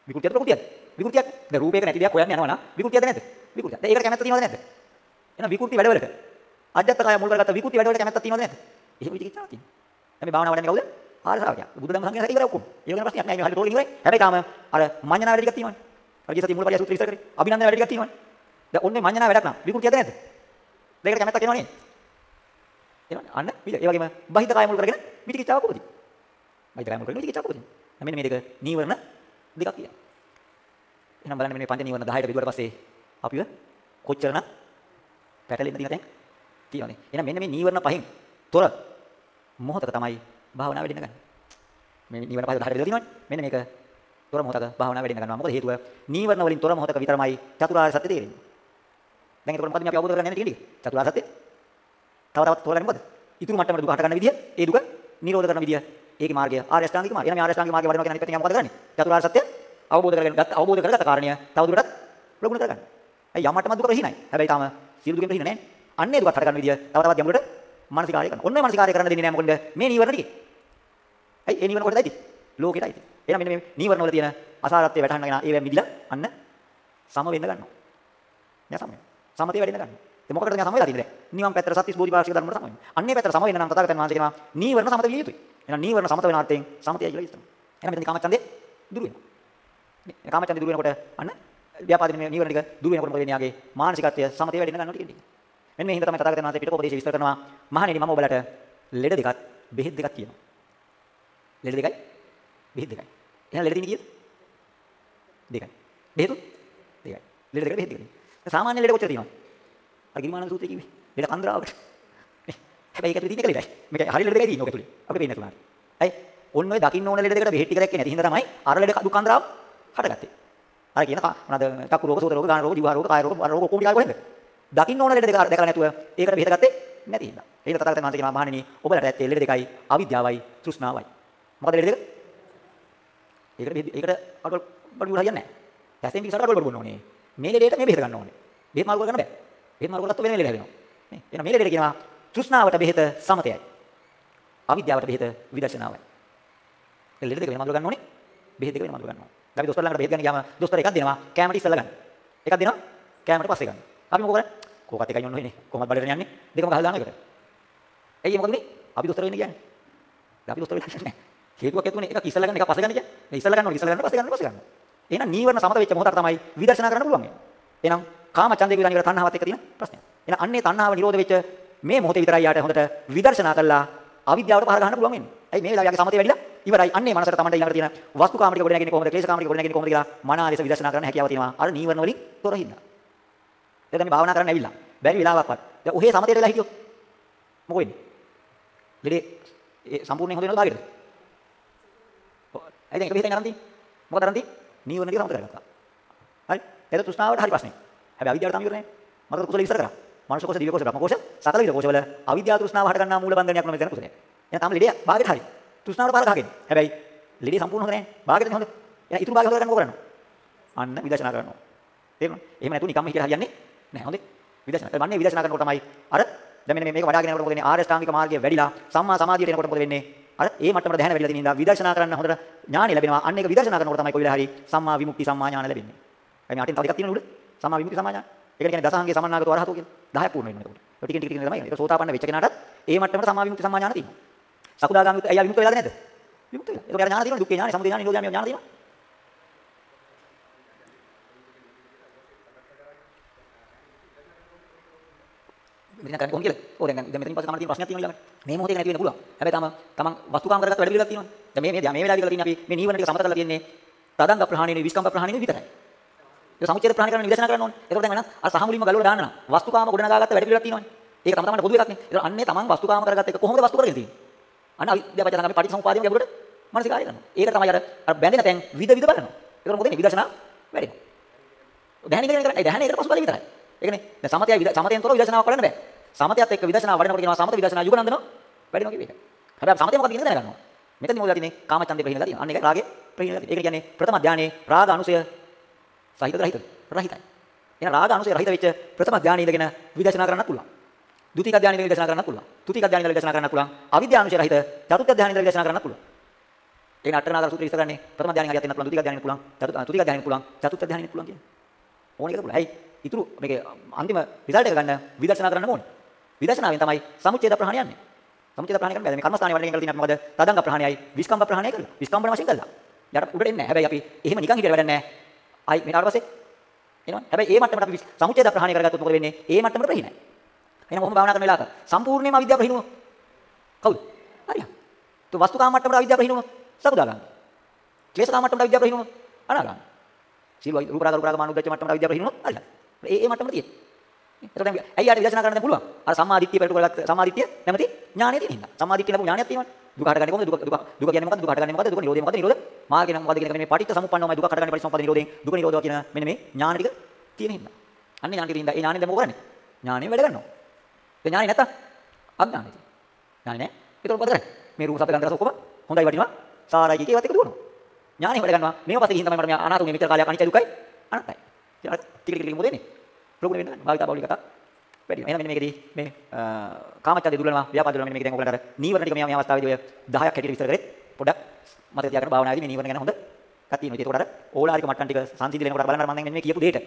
[SPEAKER 1] විකෘතියද ප්‍රකෘතියද? විකෘතියක්. දැන් රූපයක නැති දෙයක් හොයන්නේ යනවනම් විකෘතියද නැද්ද? විකෘතිය. දැන් ඒකට කැමැත්ත තියෙනවද නැද්ද? එහෙනම් විකෘති වැඩවලට අජත්ත කාය මුල් කරගත්ත විකෘති වැඩවලට කැමැත්තක් තියෙනවද නැද්ද? එහෙම විචිකිච්ඡාවක් තියෙනවා. දැන් මේ භාවනාව වඩන්නේ කවුද? ආර්ය ශ්‍රාවකයා. බුදුදහම සංඝයා ඉවරයි ඔක්කොම. ඒක වෙන ප්‍රශ්නයක් නෑ මේ හරියට තෝරගෙන ඉවරයි. හැබැයි තාම අර මඤ්ඤණා වැඩ ටිකක් තියෙනවනේ. අර සතිය මූලපරිය සූත්‍රය විස්තර කරේ. අභිනන්දන වැඩ ටිකක් තියෙනවනේ. දැන් ඔන්නේ මඤ්ඤණා වැඩක් නම් විකෘතියද නැද්ද? දෙකට කැමැත්තක් එනවා නේද? එනවා අන්න විද. ඒ වගේම බහිත කාය මුල් කරගෙන විචිකිච්ඡාවක් උපදී. බහිත කාය මුල් කරගෙන විචිකිච්ඡාවක් උපදී. මෙන්න මේ දෙක නීවරණ දෙකක් කියනවා. එහෙනම් බලන්න මෙන්න මේ පංච නීවරණ 10ට බෙදුවට පස්සේ අපිව කොච්චරනම් පැටලෙන්න තියෙනවද දැන්? තියෙනවනේ. එහෙනම් මෙන්න මේ නීවරණ පහෙන් තොර මොහොතක තමයි භාවනාව වැඩෙන්න ගන්න. මේ නීවරණ පහ 10ට බෙදලා තියෙනවනේ. මෙන්න මේක තොර මොහොතක භාවනාව වැඩෙන්න ගන්නවා. මොකද හේතුව නීවරණ වලින් තොර මොහොතක විතරමයි චතුරාර්ය සත්‍ය තේරෙන්නේ. දැන් ඒකට මොකද මේ අපි අවබෝධ කරගන්න තියෙන්නේ ටික? චතුරාර්ය සත්‍ය. තව තවත් තෝරගන්නේ මොකද? ඉතුරු මට්ටමට දුක හට ගන්න විදිය, ඒ දුක නිරෝධ කරන විදිය. ඒකේ මාර්ගය ආර්ය අෂ්ටාංගික මාර්ගය. එහෙනම් මේ ආර්ය අෂ්ටාංගික මාර්ගය වඩනවා කියන අනිත් පැත්තෙන් මොකද කරන්නේ? චතුරාර්ය සත්‍ය අවබෝධ කරගෙන ගත්ත අවබෝධ කරගත්ත කාරණය තව දුරටත් ප්‍රගුණ කරගන්න. ඇයි යම් මට්ටමක් දුක රහිනයි. හැබැයි තාම සියලු දුකෙන් රහින නැහැ. අන්නේ දුකත් හට ගන්න විදිය තව තවත් ගැඹුරට මානසික කාර්ය කරනවා. ඔන්න මානසික කාර්ය කරන්න දෙන්නේ නැහැ මොකද? මේ නීවරණ ටිකේ. ඇයි ඒ නීවරණ කොහෙද ඇති? ලෝකෙට ඇති. එහෙනම් මෙන්න මේ නීවරණ වල තියෙන අසාරත්වය වැටහන්නගෙන ඒවෙන් මිදිලා අන්න සම වෙන්න ගන්නවා. දැන් සම වෙනවා. සමතේ වැඩෙන්න ගන්නවා. ඒ මොකටද මේ සම වෙලා තියෙන්නේ දැන්? නිවන් පැත්තට සත්‍විස් බෝධිපාක්ෂික ධර්ම වල සම වෙනවා. අන්නේ පැත්තට සම වෙන්න නම් තථාගතයන් වහන්සේ කියනවා නීවරණ සමත විය යුතුයි. එහෙනම් නීවරණ සමත වෙන අර්ථයෙන් සමතයයි කියලා ඉස්සනවා. එහෙනම් මෙතන කාමච්ඡන්දේ දුරු වෙනවා. නේ කාමච්ඡන්දේ දුරු වෙනකොට අන්න ව්‍යාපාදින මේ නීවරණ ටික දුරු වෙනකොට මොකද වෙන්නේ යාගේ මානසිකත්වය සමතේ වැඩෙන්න ගන්නවා ටිකෙන් ටික. මෙන්න මේ හින්දා තමයි තථාගතයන් වහන්සේ පිටකෝපදේශ විස්තර කරනවා මහණෙනි මම ඔබලට ලෙඩ දෙකක් බෙහෙත් දෙකක් කියනවා. ලෙඩ දෙකයි බෙහෙත් දෙකයි. එහෙනම් ලෙඩ තියෙන්නේ කීයද? දෙකයි. බෙහෙතු දෙකයි. ලෙඩ දෙකයි බෙහෙත් දෙකයි. සාමාන්‍ය ලෙඩ කොච්චර තියෙනවද? අර ගිරිමානන්ද සූත්‍රයේ කිව්වේ. ලෙඩ කන්දරාවකට. හැබැයි ඒක ඇතුලේ තියෙන එක ලෙඩයි. මේක හරිය ලෙඩ දෙකයි තියෙන්නේ ඔක ඇතුලේ. අපිට පේන්නේ නැතුණාට. ඇයි? ඔන්න ඔය දකින්න ඕන ලෙඩ දෙකට බෙහෙත් ටික දැක්කේ නැති හින්දා තමයි අර ලෙඩ කඳු කන්දරාව හටගත්තේ. අර කියන මොනවාද? චක්කු රෝග, සෝත රෝග, ගාන රෝග, ජීව රෝග, කාය රෝග, අර රෝග ඔක්කොම ටික කොහෙන්ද? දකින්න ඕන ලෙඩ දෙක දැකලා නැතුව ඒකට බෙහෙත ගත්තේ නැති හින්දා. ඒක තථාගතයන් වහන්සේ කියනවා මහණෙනි ඔබලට ඇත්තේ ලෙඩ දෙකයි අවිද්‍යාවයි තෘෂ්ණාවයි. මොකද ලෙඩ දෙක? ඒකට බෙහෙත් ඒකට අඩවල් බඩු හරියන්නේ නැහැ. ඇසෙන් පිටසට අඩවල් බඩු බොන්න ඕනේ. මේ ලෙඩේට මේ බෙහෙත ගන්න ඕනේ. බෙහෙත් මාරු කරගන්න බෑ. බෙහෙත් මාරු කරගත්තොත් වෙන ලෙඩ හැදෙනවා. නේ. එහෙනම් මේ ලෙඩේට කියනවා තෘෂ්ණාවට බෙහෙත සමතයයි. අවිද්‍යාවට බෙහෙත විදර්ශනාවයි. ඒ ලෙඩ දෙක වෙනම අඳුර ගන්න ඕනේ. බෙහෙත් දෙක වෙනම අඳුර ගන්න ඕනේ. අපි දොස්තර ළඟට බෙහෙත් ගන්න ගියාම දොස්තර එකක් දෙනවා. කැමරට ඉස්සෙල්ලා ගන්න. එකක් දෙනවා. කැමරට පස්සේ ගන්න. අපි මොකද කරන්නේ? කෝකත් එකයි යන්න ඕනේ. කොහොමද බඩට යන්නේ? දෙකම ගහලා දාන එකට. ඇයි මොකද උනේ? අපි දොස්තර වෙන්න කියන්නේ. අපි දොස්තර වෙන්න නැහැ. හේතුවක් හේතුනේ එකක් ඉස්සලා ගන්න එකක් පස්සේ ගන්න කියන්නේ. මේ ඉස්සලා ගන්නවා ඉස්සලා ගන්නවා පස්සේ ගන්නවා පස්සේ ගන්නවා. එහෙනම් නීවරණ සමත වෙච්ච මොහොතක් තමයි විදර්ශනා කරන්න පුළුවන්. එහෙනම් කාම ඡන්දේ විදාන ඉවර තණ්හාවත් එක්ක තියෙන ප්‍රශ්නය. එහෙනම් අන්නේ තණ්හාව නිරෝධ වෙච්ච මේ මොහොතේ විතරයි යාට හොඳට විදර්ශනා කළා අවිද්‍යාවට පහර ගන්න පුළුවන් වෙන්නේ. ඇයි මේ වෙලාවේ යාගේ සමතේ වැඩිලා ඉවරයි. අන්නේ මනසට තමයි ඊළඟට තියෙන වස්තු කාමරික ගොඩ නැගෙන්නේ කොහොමද? ක්ලේශ කාමරික ගොඩ නැගෙන්නේ කොහොමද කියලා මනාලෙස විදර්ශනා කරන්න හැකියාව තියෙනවා. අර නීවරණ වලින් තොර හින්දා. දැන් මේ භාවනා කරන්න ඇවිල්ලා. බැරි වෙලාවක්වත්. දැන් ඔහේ සමතේට වෙලා හිටියොත් මොකෝ වෙන්නේ? ලෙඩේ ඒ සම්පූර්ණයෙන් හොද වෙනවද භාගෙට? ඇයි දැන් එක විහිදෙන් අරන් තියෙන්නේ? මොකද අරන් තියෙන්නේ? නීවරණ ටික සමත කරගත්තා. හරි? ඒක තෘෂ්ණාවට හරි ප්‍රශ්නේ. හැබැයි අවිද්‍යාවට තමයි ඉවරනේ. මතක කුසල ඉස්සර කරා. මනුෂ්‍ය කොෂ, දිව්‍ය කොෂ, බ්‍රහ්ම කොෂ, සකල විද කොෂවල අවිද්‍යාව තෘෂ්ණාව හට ගන්නා මූල බන්ධනයක් නොමෙතන කුසලයි. එහෙනම් තාම ලෙඩේ භාගෙට හරි. තෘෂ්ණාවට පාර ගහගෙන. හැබැයි ලෙඩේ සම්පූර්ණ හොඳ නැහැ. භාගෙට හොඳ. එහෙනම් ඉතුරු භාගෙ හොද ගන්න මොකද කරන්නේ? අන්න විදර්ශනා කරනවා. තේරුණා? එහෙම නැතු නිකම්ම හිතලා හරියන්නේ නැහැ. හොඳේ. විදර්ශනා. මන්නේ විදර්ශනා කරනකොට තමයි අර දැන් මෙන්න මේක වඩාගෙන යනකොට මොකද වෙන්නේ? ආර්ය ශ්‍රාමික මාර්ගය වැඩිලා සම්මා සමාධියට එනකොට මොකද වෙන්නේ? අර ඒ මට්ටමට දැහැන වැඩිලා තියෙන ඉඳා විදර්ශනා කරන්න හොඳට ඥානෙ ලැබෙනවා. අන්න ඒක විදර්ශනා කරනකොට තමයි කොයි වෙලාව හරි සම්මා විමුක්ති සම්මා ඥාන ලැබෙන්නේ. එන්නේ අටින් තව ටිකක් තියෙනවා උඩ. සම්මා විමුක්ති සම්මා ඥාන. ඒක කියන්නේ දසහංගේ සමන්නාගත වරහතෝ කියන්නේ. 10ක් පූර්ණ වෙනවා එතකොට. ඒක ටික ටික ටික තමයි. ඒක සෝතාපන්න වෙච්ච කෙනාටත් ඒ මට්ටමට සම්මා විමුක්ති සම්මා ඥාන තියෙනවා. සකුදාගාමී එයා විමුක්ත වෙලාද නැද්ද? විමුක්ත වෙලා. ඒක ඥාන තියෙනවා. දුක්ඛේ ඥාන, සමුදය ඥාන, නිරෝධ ඥාන ඥාන තියෙනවා. මෙතන කරන්නේ කොහොමද කියලා? ඕ දැන් දැන් මෙතනින් පස්සේ තමයි තියෙන ප්‍රශ්නයක් තියෙනවා ඊළඟට. මේ මොහොතේ නැති වෙන්න පුළුවන්. හැබැයි තම තමන් වස්තුකාම කරගත්ත වැඩ පිළිවෙලක් තියෙනවා. දැන් මේ මේ මේ වෙලාවේ කරලා තියෙන්නේ අපි මේ නීවරණ ටික සමත කරලා තියෙන්නේ තදංග ප්‍රහාණයනේ විස්කම්බ ප්‍රහාණයනේ විතරයි. ඒක සමුච්ඡේද ප්‍රහාණය කරන්න විදර්ශනා කරන්න ඕනේ. ඒකට දැන් වෙනස් අර සහ මුලින්ම ගලවලා දාන්න නම් වස්තුකාම ගොඩනගාගත්ත වැඩ පිළිවෙලක් තියෙනවානේ. ඒක තම තමන්ට පොදු එකක් නේ. ඒක අන්නේ තමන් වස්තුකාම කරගත්ත එක කොහොමද වස්තු කරගෙන තියෙන්නේ? අන්න අවිද්‍යාව පචන අපි පටිච්චසමුපාදයෙන් ගැඹුරට මානසිකාරය කරනවා. ඒක තමයි අර අර බැඳෙන තැන් විද විද බලනවා. ඒකට මොකද විදර්ශනා වැඩෙනවා. දැහන ඉගෙන ගන්න. ඒ දැහන ඒකට පසුබල විතරයි. ඒකනේ. දැන් සමතය සමතයෙන් තොරව විදර්ශනාවක් කරන්න බෑ. සමතයත් එක්ක විදර්ශනා වඩනකොට කියනවා සමත විදර්ශනා යුග නන්දන වැඩිනවා කිව්ව එක. හැබැයි සමතය මොකක්ද කියන්නේ දැනගන්නවා. මෙතන මොකද තියෙන්නේ? කාමචන්දේ ප්‍රහීනලා තියෙනවා. අන්න ඒක රාගේ ප්‍රහීනලා තියෙනවා. ඒක කියන්නේ ප්‍රථම ධානයේ රාග අනුසය සහිතද රහිතද? රහිතයි. එහෙනම් රාග අනුසය රහිත වෙච්ච ප්‍රථම ධානයේ ඉඳගෙන විදර්ශනා කරන්නත් පුළුවන්. ද්විතීක ධානයේ ඉඳගෙන විදර්ශනා කරන්නත් පුළුවන්. තෘතීක ධානයේ ඉඳගෙන විදර්ශනා කරන්නත් පුළුවන්. අවිද්‍යා අනුසය රහිත චතුර්ථ ධානයේ ඉඳගෙන විදර්ශනා කරන්නත් පුළුවන්. ඒක අටනාගර සූත්‍රය විස්තර කරන්නේ ප්‍රථම ධානයෙන් හරියට වෙනත් පුළුවන්. ද්විතීක ධානයෙන් පුළුවන්. තෘතීක ධානයෙන් පුළුවන්. චතුර්ථ ධානයෙන් පුළුවන් කියන්නේ. ඕන එකද පුළුවන්. ඇයි? ඊතුරු මේකේ අන්තිම රිසල්ට් එක ගන්න විදර්ශනා කරන්න ඕනේ. විදර්ශනාවෙන් තමයි සමුච්ඡේද ප්‍රහාණය යන්නේ. සමුච්ඡේද ප්‍රහාණය කරන්න බෑ. මේ කර්මස්ථානේ වඩන එකෙන් කරලා තියෙන අපි මොකද? තදංග ප්‍රහාණයයි විස්කම්බ ප්‍රහාණය කරලා. විස්කම්බන වශයෙන් කළා. ඊට උඩට එන්නේ නැහැ. හැබැයි අපි එහෙම නිකන් හිටියට වැඩක් නැහැ. ආයි මේකට පස්සේ එනවා. හැබැයි ඒ මට්ටමට අපි සමුච්ඡේද ප්‍රහාණය කරගත්තොත් මොකද වෙන්නේ? ඒ මට්ටමට ප්‍රහීනයි. එහෙනම් කොහොම භාවනා කරන වෙලාවක සම්පූර්ණයෙන්ම අවිද්‍යාව ප්‍රහීනුව. කවුද? හරිය. તો වස්තුකාම මට්ටමට අවිද්‍යාව ප්‍රහීනුව සකුදාගන්න. ක්ලේශකාම මට්ටමට අවිද්‍යාව ප්‍රහීනුව අනාගන්න. සීල රූප රාග රූප රාග මානුද්දච්ච මට්ටමට අවිද්‍යාව ප්‍රහීනුව හරියට. ඒ ඒ මට්ටමට තියෙන්නේ. එතකොට දැන් ඇයි ආට විදර්ශනා කරන්න දැන් පුළුවන්? අර සම්මාදිට්ඨිය පෙරට කරගත්ත සම්මාදිට්ඨිය නැමැති ඥානය තියෙන හින්දා. සම්මාදිට්ඨිය ලැබු ඥානයක් තියෙනවනේ. දුක හටගන්නේ කොහොමද? දුක දුක දුක කියන්නේ මොකද්ද? දුක හටගන්නේ මොකද්ද? දුක නිරෝධය මොකද්ද? නිරෝධ මාර්ගය නම් මොකද්ද කියන මේ පටිච්ච සමුප්පන්නවමයි දුක හටගන්නේ පටිච්ච සමුප්පන්න නිරෝධයෙන් දුක නිරෝධය කියන මෙන්න මේ ඥාන ටික තියෙන හින්දා. අන්නේ ඥාන ටික තියෙන හින්දා ඒ ඥානෙ දැන් මොකද කරන්නේ? ඥානෙ වැඩ ගන්නවා. ඒ ඥානෙ නැත්තම් අඥානෙ තියෙන. ඥානෙ නැහැ. ඒතකොට මොකද කරන්නේ? මේ රූප සබ්ද ගන්ධ රස ඔක්කොම හොඳයි වටිනවා. සාරයි කිය ඒවත් එක දුවනවා. ඥානෙ වැඩ ගන්නවා. මේව පස්සේ ගිහින් තමයි මට මේ අනාතුමේ මෙච්චර කාලයක් අනිත්‍ය දුකයි අනත්තයි. ටික ටික ටික මොදෙන්නේ? ප්‍රගුණ වෙන්න ගන්න. භාවිතා බෞලික කතා වැඩි වෙනවා. එහෙනම් මෙන්න මේකෙදී මේ කාමච්ඡන්දේ දුර්වලනවා ව්‍යාපාද දුර්වලනවා මෙන්න මේක දැන් ඔයගලන්ට අර නීවරණ ටික මේ මේ අවස්ථාවේදී ඔය 10ක් හැටියට විස්තර කරේ. පොඩ්ඩක් මතක තියාගන්න භාවනාවේදී මේ නීවරණ ගැන හොඳ කතියිනවා. ඒකට අර ඕලාරික මට්ටම් ටික සංසිඳිලෙනකොට බලන්න මම දැන් මෙන්න මේ කියපු දෙයට.